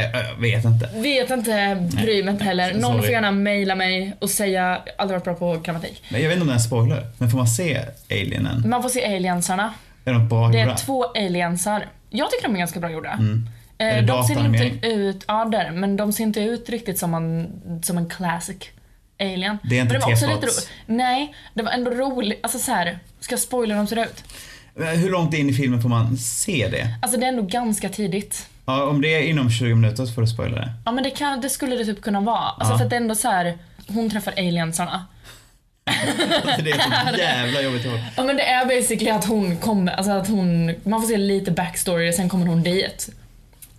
Jag, jag vet inte. Vet inte, bryr mig inte heller. Någon Sorry. får gärna mejla mig och säga, aldrig varit bra på grammatik. Men jag vet inte om det är en spoiler, men får man se alienen? Man får se aliensarna. Är de bra Det är gjorda? två aliensar. Jag tycker de är ganska bra gjorda. Mm. Eh, Är det de ser inte ut, ja där, men de ser inte ut riktigt som en, som en classic alien. Det är inte men de också lite Nej, det var ändå roligt. Alltså så här, ska jag spoila hur de ser ut? Hur långt in i filmen får man se det? Alltså det är ändå ganska tidigt. Ja, om det är inom 20 minuter så får du spoila det. Ja men det, kan, det skulle det typ kunna vara. Alltså Ja. för att det är ändå så här, hon träffar aliensarna. Alltså, det är så jävla jobbigt ord. Ja men det är basically att hon kommer, alltså att hon, man får se lite backstory och sen kommer hon dit.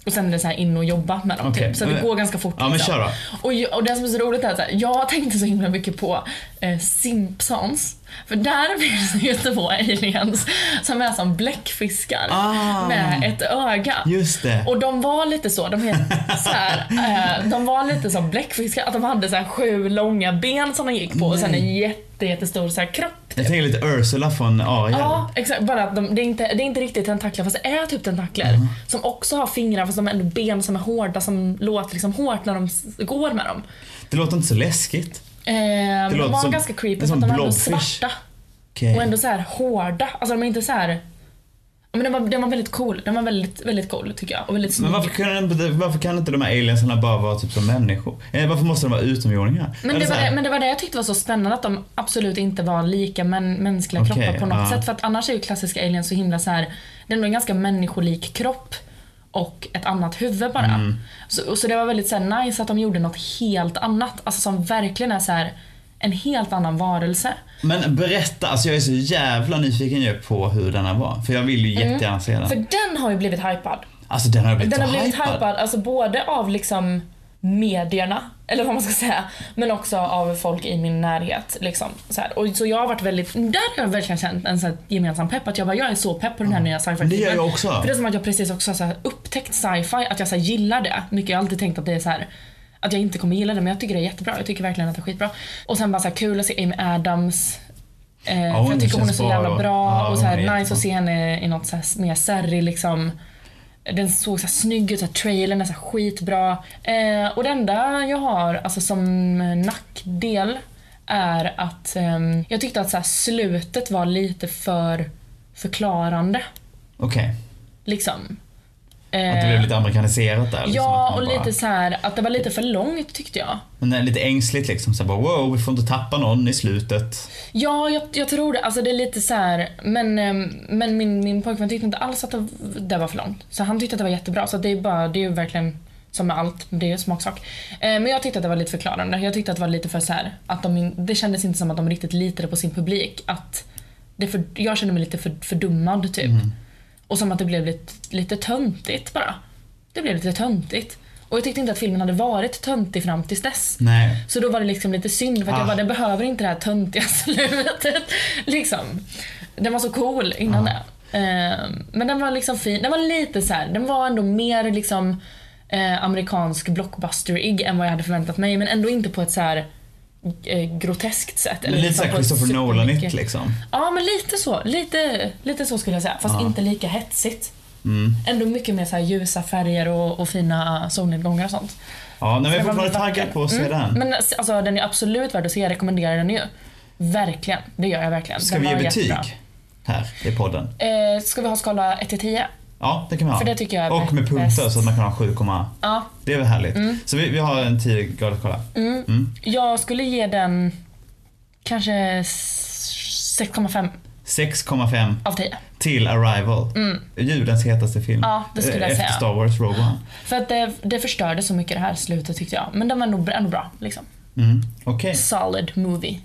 Och sen är det så in och jobba med dem Okej, typ. Så det går ganska fort Ja, liksom. Och, och det som är så roligt är att jag tänkte så himla mycket på eh, Simpsons. För där finns det ju två aliens som är som bläckfiskar Ah. med ett öga. Just det. Och de var lite så, de, är så här, eh, de var lite som bläckfiskar, att de hade så här sju långa ben som de gick på och sen en jätte, jättestor så här kropp. Jag tänker lite Ursula från Ariel. Ja, exakt. Bara att de, det, är inte, det är inte riktigt tentakler fast det är typ tentakler. Mm. Som också har fingrar fast de har ändå ben som är hårda som låter liksom hårt när de går med dem. Det låter inte så läskigt. Eh, men de låter var som- ganska det creepy för att de var ändå svarta. Okej. Och ändå så här hårda. Alltså de är inte så här. Men den, var, den var väldigt cool. Den var väldigt, väldigt cool tycker jag. Och väldigt snygg. Men varför kan, inte- varför kan inte de här aliensarna bara vara typ som människor? Eh, varför måste de vara utomjordingar? Men det, var det, men det var det jag tyckte var så spännande att de absolut inte var lika men, mänskliga Okej, kroppar på något ja. sätt. För att annars är ju klassiska aliens så himla så här. Det är en ganska människolik kropp och ett annat huvud bara. Mm. Så, så det var väldigt så här, nice att de gjorde något helt annat. Alltså som verkligen är så här en helt annan varelse. Men berätta, alltså jag är så jävla nyfiken ju på hur denna var. För jag vill ju jättegärna se den. Mm. För den har ju blivit hypad. Alltså den har blivit Den har blivit hypad. hypad, alltså både av liksom medierna, eller vad man ska säga, men också av folk i min närhet. Liksom, så, här. Och, så jag har varit väldigt, där har jag verkligen känt en så här gemensam pepp. Att jag bara, jag är så pepp på den här nya sci-fi Det gör filmen. jag också. För det är som att jag precis också har upptäckt sci-fi, att jag så här, gillar det. Mycket, jag har alltid tänkt att det är så här att jag inte kommer gilla det men jag tycker det är jättebra. Jag tycker verkligen att det är skitbra. Och sen bara så här, kul att se Amy Adams. Eh, för hon jag tycker hon är så bra jävla bra Ja, och så här, är nice jättebra. att se henne i något så här, mer särrig liksom den såg så här snygg ut, så här, trailern är så här skitbra. Eh, och det enda jag har alltså, som nackdel är att ehm, jag tyckte att så här, slutet var lite för förklarande. Okej. Liksom. Att det Eh, blev lite amerikaniserat där. liksom, ja, och bara- lite så här att det var lite för långt tyckte jag. Men det är lite ängsligt liksom. Så bara, wow, vi får inte tappa någon i slutet. Ja, jag, jag tror det. Alltså det är lite så här, men, ehm, men min, min pojkvän tyckte inte alls att det, det var för långt. Så han tyckte att det var jättebra. Så det är bara, det är ju verkligen som med allt, det är ju smaksak. Eh, men jag tyckte att det var lite förklarande. Jag tyckte att det var lite för så här, att de, det kändes inte som att de riktigt litade på sin publik. Att det för, jag kände mig lite för, fördummad typ. Och som att det blev lite, lite töntigt bara. Det blev lite töntigt. Och jag tyckte inte att filmen hade varit töntig fram tills dess. Nej. Så då var det liksom lite synd för att Ah. jag bara, den behöver inte det här töntiga slutet. liksom. Den var så cool innan Ah. det. Ehm, men den var liksom fin. Den var lite så här, den var ändå mer liksom eh, amerikansk blockbusterig än vad jag hade förväntat mig. Men ändå inte på ett så här eh, groteskt sätt. Men lite liksom Christopher Nolanigt liksom. Ja men lite så. Lite, lite så skulle jag säga. Fast Ja. inte lika hetsigt. Mm. Ändå mycket mer så här ljusa färger och, och fina solnedgångar och sånt. Ja, men jag är fortfarande taggad på att se Mm. den. Men alltså, den är absolut värd att se. Jag rekommenderar den ju. Verkligen. Det gör jag verkligen. Ska den vi ge betyg jättebra. här i podden? Eh, ska vi ha skala 1 till 10? Ja, det kan vi ha. För det tycker jag Och med punkter så att man kan ha 7, Ja. det är väl härligt. Så vi, vi har en 10 grader kolla. Mm. Mm. Jag skulle ge den kanske s- 6,5 6,5 av 10. till Arrival. Julens hetaste film. Mm. Ja, det skulle jag Efter säga. Star Wars Rogue One. För att det, det förstörde så mycket det här slutet tyckte jag. Men den var nog ändå bra. Liksom. Mm. Okej. Solid movie.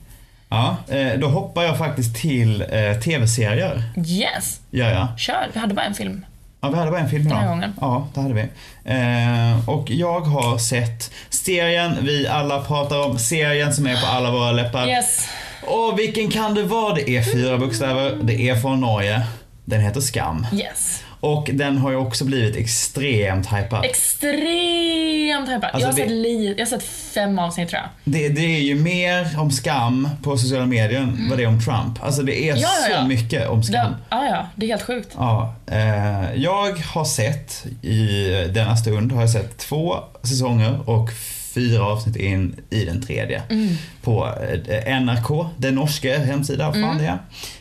Ja, eh, då hoppar jag faktiskt till eh, tv-serier. Yes! Gör jag. Kör, vi hade bara en film. Ja, vi hade bara en film Den här idag. gången. Ja, det hade vi. Eh, och jag har sett serien vi alla pratar om. Serien som är på alla våra läppar. Yes. Och vilken kan det vara? Det är fyra bokstäver. Det är från Norge. Den heter Skam. Yes. Och den har ju också blivit extremt hypad. Extremt hypad. Alltså, jag, har det- sett li- jag har sett fem avsnitt tror jag. Det, det är ju mer om skam på sociala medier än vad det är om Trump. Alltså det är Ja, ja, ja. så mycket om skam. Det, ja, ja, det är helt sjukt. Ja, eh, jag har sett i denna stund har jag sett två säsonger och fyra avsnitt in i den tredje. Mm. På eh, NRK, den norska hemsida, vad fan Mm. det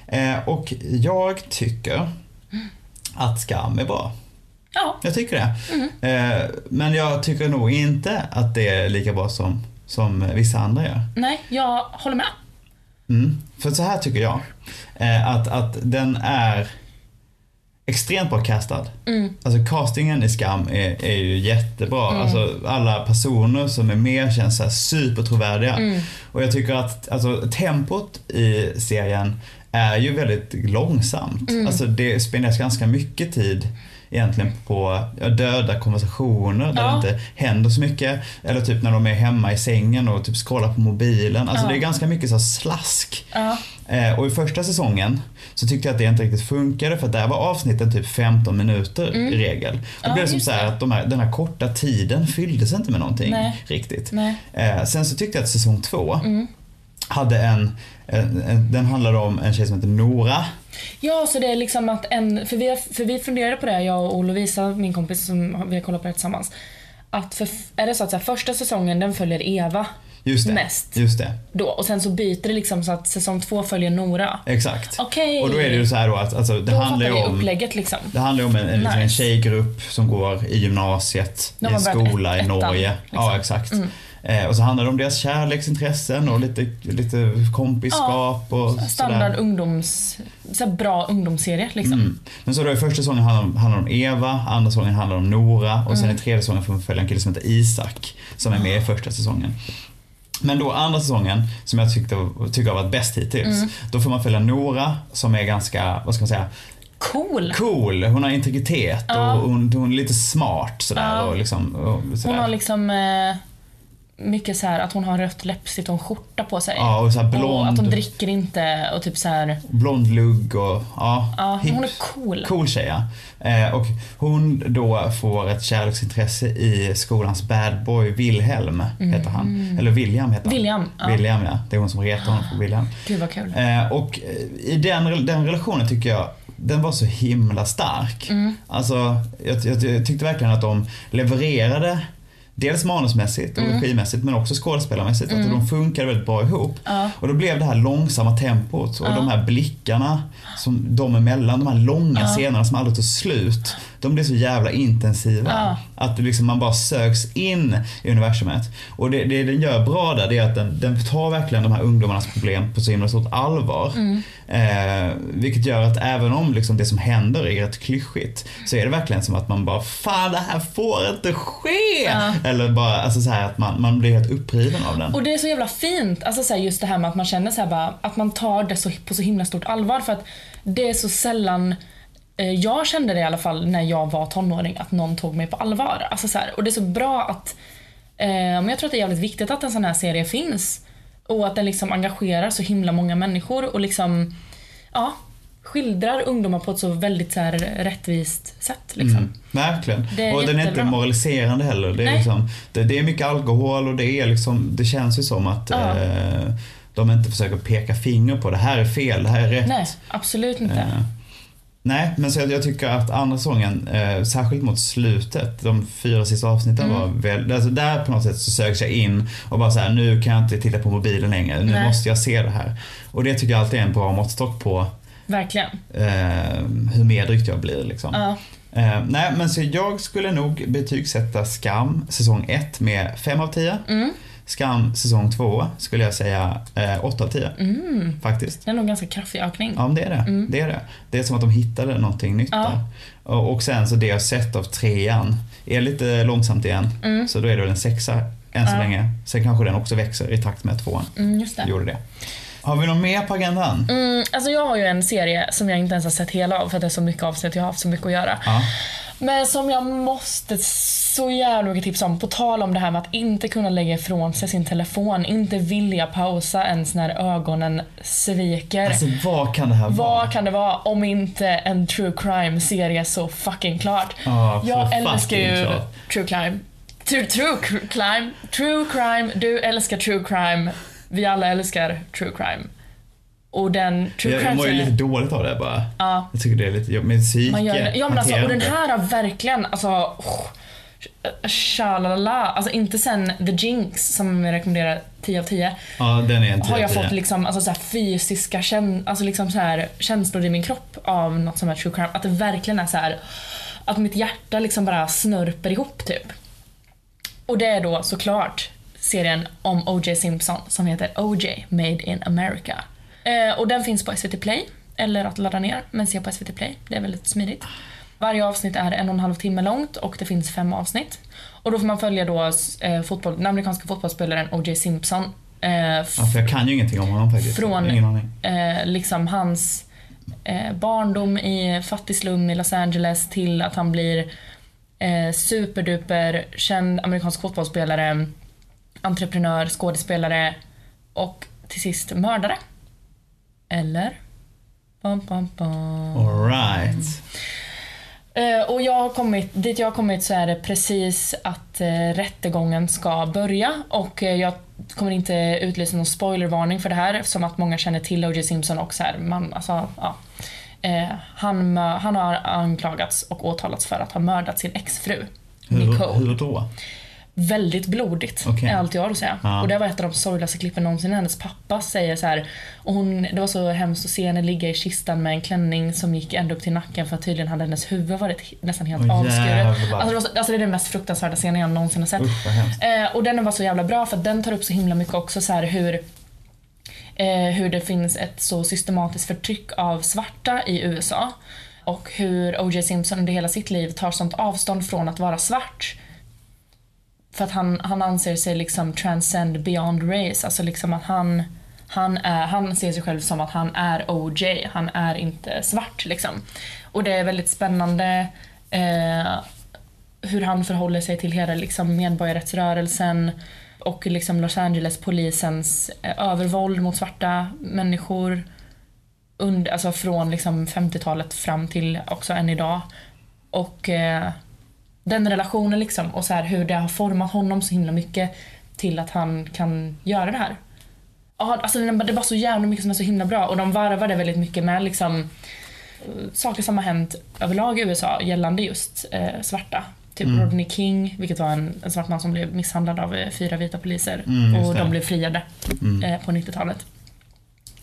är. Eh, och jag tycker att skam är bra. Ja. Jag tycker det. Mm. Eh, men jag tycker nog inte att det är lika bra som, som vissa andra gör. Nej, jag håller med. Mm. För så här tycker jag. Eh, att, att den är extremt bra castad. Mm. Alltså castingen i Skam är, är ju jättebra. Alltså alla personer som är med känns så här supertrovärdiga. Mm. Och jag tycker att alltså, tempot i serien är ju väldigt långsamt. Mm. Alltså det spenderas ganska mycket tid egentligen på döda konversationer där Ja. det inte händer så mycket. Eller typ när de är hemma i sängen och typ scrollar på mobilen. Alltså Ja. det är ganska mycket så slask. Ja. Eh, och i första säsongen så tyckte jag att det inte riktigt funkade för att där var avsnitten typ 15 minuter i regel. Då Mm. Blev det som så att de här, den här korta tiden fylldes inte med någonting Nej. riktigt. Nej. Eh, sen så tyckte jag att säsong två Mm. hade en, den handlade om en tjej som heter Nora. Ja, så det är liksom att en, för vi, för vi funderade på det, jag och Lovisa, min kompis som vi har kollat på det tillsammans. Att för, är det så att så här, första säsongen den följer Eva Just det. mest Just det, då och sen så byter det liksom så att säsong två följer Nora. exakt. Okej. Och då är det ju så här då att alltså, det Då handlar ju om upplägget liksom. Det handlar om en, en, liksom en Nice. tjejgrupp som går i gymnasiet De i en skola i Norge. liksom. Ja, exakt. Eh, och så handlar det om deras kärleksintressen och lite, lite kompisskap och Standard sådär. ungdoms... Så bra ungdomsserie liksom. Mm. Men så då i första säsongen handlar om, handlar om Eva, andra säsongen handlar om Nora och sen Mm. i tredje säsongen får man följa en kille som heter Isak som är med i första säsongen. Men då andra säsongen, som jag tyckte, tycker har varit bäst hittills, Mm. då får man följa Nora som är ganska, vad ska man säga, Cool! cool. Hon har integritet Ja. och hon, hon är lite smart sådär. Ja. Och liksom, och sådär. Hon har liksom eh, mycket så här att hon har rött läppstift och en skjorta på sig. Ja, och så här Och att hon blond, dricker inte och typ så här. blond lugg och ja, Ja, hon är cool. Cool tjej ja. eh, Och hon då får ett kärleksintresse i skolans bad boy Wilhelm, heter han. Eller William heter han. Mm. William, ja. William ja. Det är hon som retar honom för William. Gud vad kul. Eh, och eh, i den, den relationen tycker jag den var så himla stark. Mm. Alltså, jag, jag, jag tyckte verkligen att de levererade Dels manusmässigt och Mm. regimässigt men också skådespelarmässigt. Att de funkade väldigt bra ihop. Ja. Och då blev det här långsamma tempot och Ja. de här blickarna som de emellan, de här långa Ja. scenerna som aldrig tar slut. De blir så jävla intensiva. Ja. Att liksom man bara sögs in i universumet. Och det, det den gör bra där det är att den, den tar verkligen de här ungdomarnas problem på så himla stort allvar. Mm. Eh, vilket gör att även om liksom det som händer är rätt klyschigt så är det verkligen som att man bara Fan det här får inte ske! Ja. Eller bara alltså så här att man, man blir helt uppriven av den. Och det är så jävla fint, alltså så här, just det här med att man känner så här bara, att man tar det så, på så himla stort allvar för att det är så sällan jag kände det i alla fall när jag var tonåring, att någon tog mig på allvar. Alltså så här, och det är så bra att, eh, men jag tror att det är jävligt viktigt att en sån här serie finns. Och att den liksom engagerar så himla många människor och liksom, ja, skildrar ungdomar på ett så väldigt så här rättvist sätt. Liksom. Mm, verkligen. Och den är inte moraliserande heller. Det är, liksom, det, det är mycket alkohol och det är liksom, det känns ju som att Ja. eh, de inte försöker peka finger på det här är fel, det här är rätt. Nej, absolut inte. Eh, nej, men så jag, jag tycker att andra säsongen, eh, särskilt mot slutet, de fyra sista avsnitten Mm. var väl, alltså där på något sätt så sögs jag in och bara så här, nu kan jag inte titta på mobilen längre, nu Nej. måste jag se det här. Och det tycker jag alltid är en bra måttstock på Verkligen. eh, hur medryckt jag blir liksom. Ja. Eh, nej, men så jag skulle nog betygsätta Skam säsong 1 med 5 av 10. Mm. Skam säsong 2 skulle jag säga eh, 8 av 10. Mm. Faktiskt. Det är nog en ganska kraftig ökning. Ja, men det är det. det är det. Det är som att de hittade någonting nytt Ja. där. Och, och sen så det jag sett av trean är lite långsamt igen. Mm. Så då är det väl en sexa än så Ja. länge. Sen kanske den också växer i takt med att tvåan Mm, just det. gjorde det. Har vi något mer på agendan? Mm, alltså jag har ju en serie som jag inte ens har sett hela av för att det är så mycket avsnitt jag har haft så mycket att göra. Ja. Men som jag måste så jävla mycket tips om. På tal om det här med att inte kunna lägga ifrån sig sin telefon. Inte vilja pausa ens när ögonen sviker. Alltså vad kan det här vara? Vad kan det vara om inte en true crime-serie så fucking klart? För jag älskar ju klart. true crime. True, true cr- crime. True crime. Du älskar true crime. Vi alla älskar true crime. Och den true Jag, jag crime mår ju lite dåligt av det bara. Ja. Jag tycker det är lite jobbigt. Med psyke. Man gör det. Ja men alltså, och den här har verkligen, alltså... Oh, Shalala. Alltså inte sen The Jinx som jag rekommenderar 10 av 10. Ja, den är en 10 Har jag av 10. fått liksom, alltså, så här, fysiska kän, alltså, liksom, så här, känslor i min kropp av något som är true crime. Att det verkligen är så här att mitt hjärta liksom bara snörper ihop typ. Och det är då såklart serien om O.J. Simpson som heter O.J. Made in America. Eh, och den finns på SVT Play, eller att ladda ner, men se på SVT Play. Det är väldigt smidigt. Varje avsnitt är en och en halv timme långt och det finns fem avsnitt. Och då får man följa då eh, fotboll, den amerikanska fotbollsspelaren O.J. Simpson. Eh, för jag kan ju ingenting om honom faktiskt. Från- eh, liksom hans eh, barndom i fattig slum i Los Angeles till att han blir eh, superduper känd amerikansk fotbollsspelare, entreprenör, skådespelare och till sist mördare. Eller? Bam, bam, bam. Alright. Eh, och jag har kommit, dit jag har kommit så är det precis att eh, rättegången ska börja och eh, jag kommer inte utlysa någon spoilervarning för det här eftersom att många känner till O.J. Simpson och så här, man, alltså, ja. eh, han, han har anklagats och åtalats för att ha mördat sin exfru Nicole. Hur, hur då? Väldigt blodigt Okej. är allt jag har att säga. Ja. Och det var ett av de sorgligaste klippen någonsin. Hennes pappa säger så här, och hon, det var så hemskt att se henne ligga i kistan med en klänning som gick ända upp till nacken för att tydligen hade hennes huvud varit nästan helt Åh, avskuret. Alltså det, var så, alltså det är den mest fruktansvärda scenen jag någonsin har sett. Hemskt. Eh, och den var så jävla bra för den tar upp så himla mycket också så här hur eh, hur det finns ett så systematiskt förtryck av svarta i USA. Och hur O.J. Simpson under hela sitt liv tar sånt avstånd från att vara svart. För att han, han anser sig liksom transcend beyond race. Alltså liksom att han, han, är, han ser sig själv som att han är O.J. Han är inte svart liksom. Och det är väldigt spännande eh, hur han förhåller sig till hela liksom, medborgarrättsrörelsen och liksom Los Angeles-polisens eh, övervåld mot svarta människor under, alltså från liksom 50-talet fram till också än idag. Och eh, den relationen liksom och så här hur det har format honom så himla mycket till att han kan göra det här. Ja, alltså det var så jävla mycket som är så himla bra och de varvade väldigt mycket med liksom eh, saker som har hänt överlag i USA gällande just eh, svarta. Typ Mm. Rodney King, vilket var en, en svart man som blev misshandlad av eh, fyra vita poliser. Mm, och de blev friade Mm. eh, på 90-talet.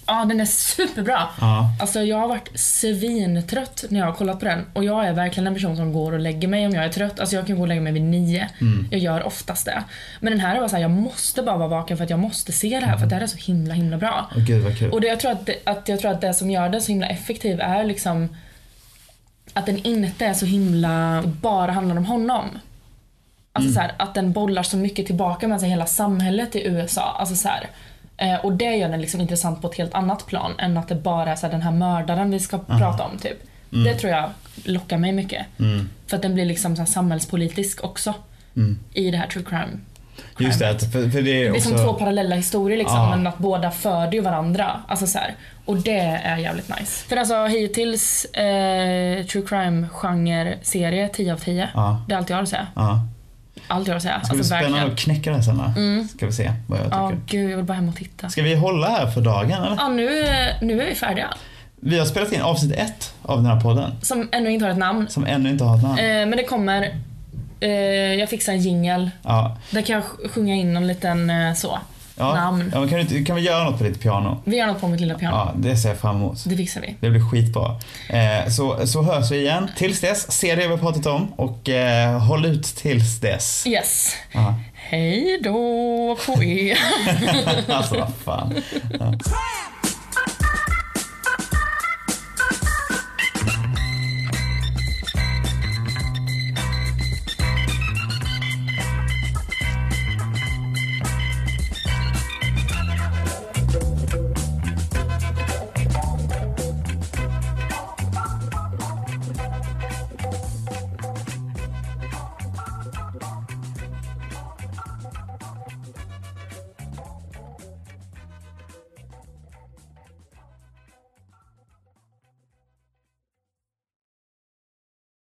Ja, den är superbra. Ja. Alltså jag har varit svintrött när jag har kollat på den och jag är verkligen en person som går och lägger mig om jag är trött. Alltså jag kan gå och lägga mig vid nio. Mm. Jag gör oftast det. Men den här var såhär, jag måste bara vara vaken för att jag måste se det här för att det här är så himla himla bra. Åh gud vad kul. Och det, jag, tror att det, att jag tror att det som gör den så himla effektiv är liksom att den inte är så himla bara handlar om honom. Alltså så här, att den bollar så mycket tillbaka med sig hela samhället i USA. Alltså så här, eh, och det gör den liksom intressant på ett helt annat plan än att det bara är så här, den här mördaren vi ska prata om. typ. Det tror jag lockar mig mycket. Mm. För att den blir liksom så samhällspolitisk också Mm. i det här true crime. Just det, för, för det är Det är också... som två parallella historier liksom, Ja. men att båda föder ju varandra. Alltså så här. Och det är jävligt nice. För alltså hittills, eh, true crime-genre-serie 10 av 10. Ja. Det är allt jag har att säga. Ja. Har att säga. Det ska bli Alltså spännande verkligen. att knäcka här sen? Mm. Ska vi se vad jag Ja, tycker. gud jag vill bara hem och titta. Ska vi hålla här för dagen eller? Ja, nu, nu är vi färdiga. Vi har spelat in avsnitt ett av den här podden. Som ännu inte har ett namn. Som ännu inte har ett namn. Eh, men det kommer. Eh, jag fixar en jingle. Ja. Där kan jag sj- sjunga in någon liten eh, så. Ja. Namn. Ja, men kan, vi, inte- kan vi göra något på ditt piano? Vi gör något på mitt lilla piano. Ja, det ser jag fram emot. Det fixar vi. Det blir skitbra. Eh, så, så hörs vi igen. Tills dess, se det vi har pratat om och eh, håll ut tills dess. Yes. Ja. Hej då på er. alltså vad fan. Ja.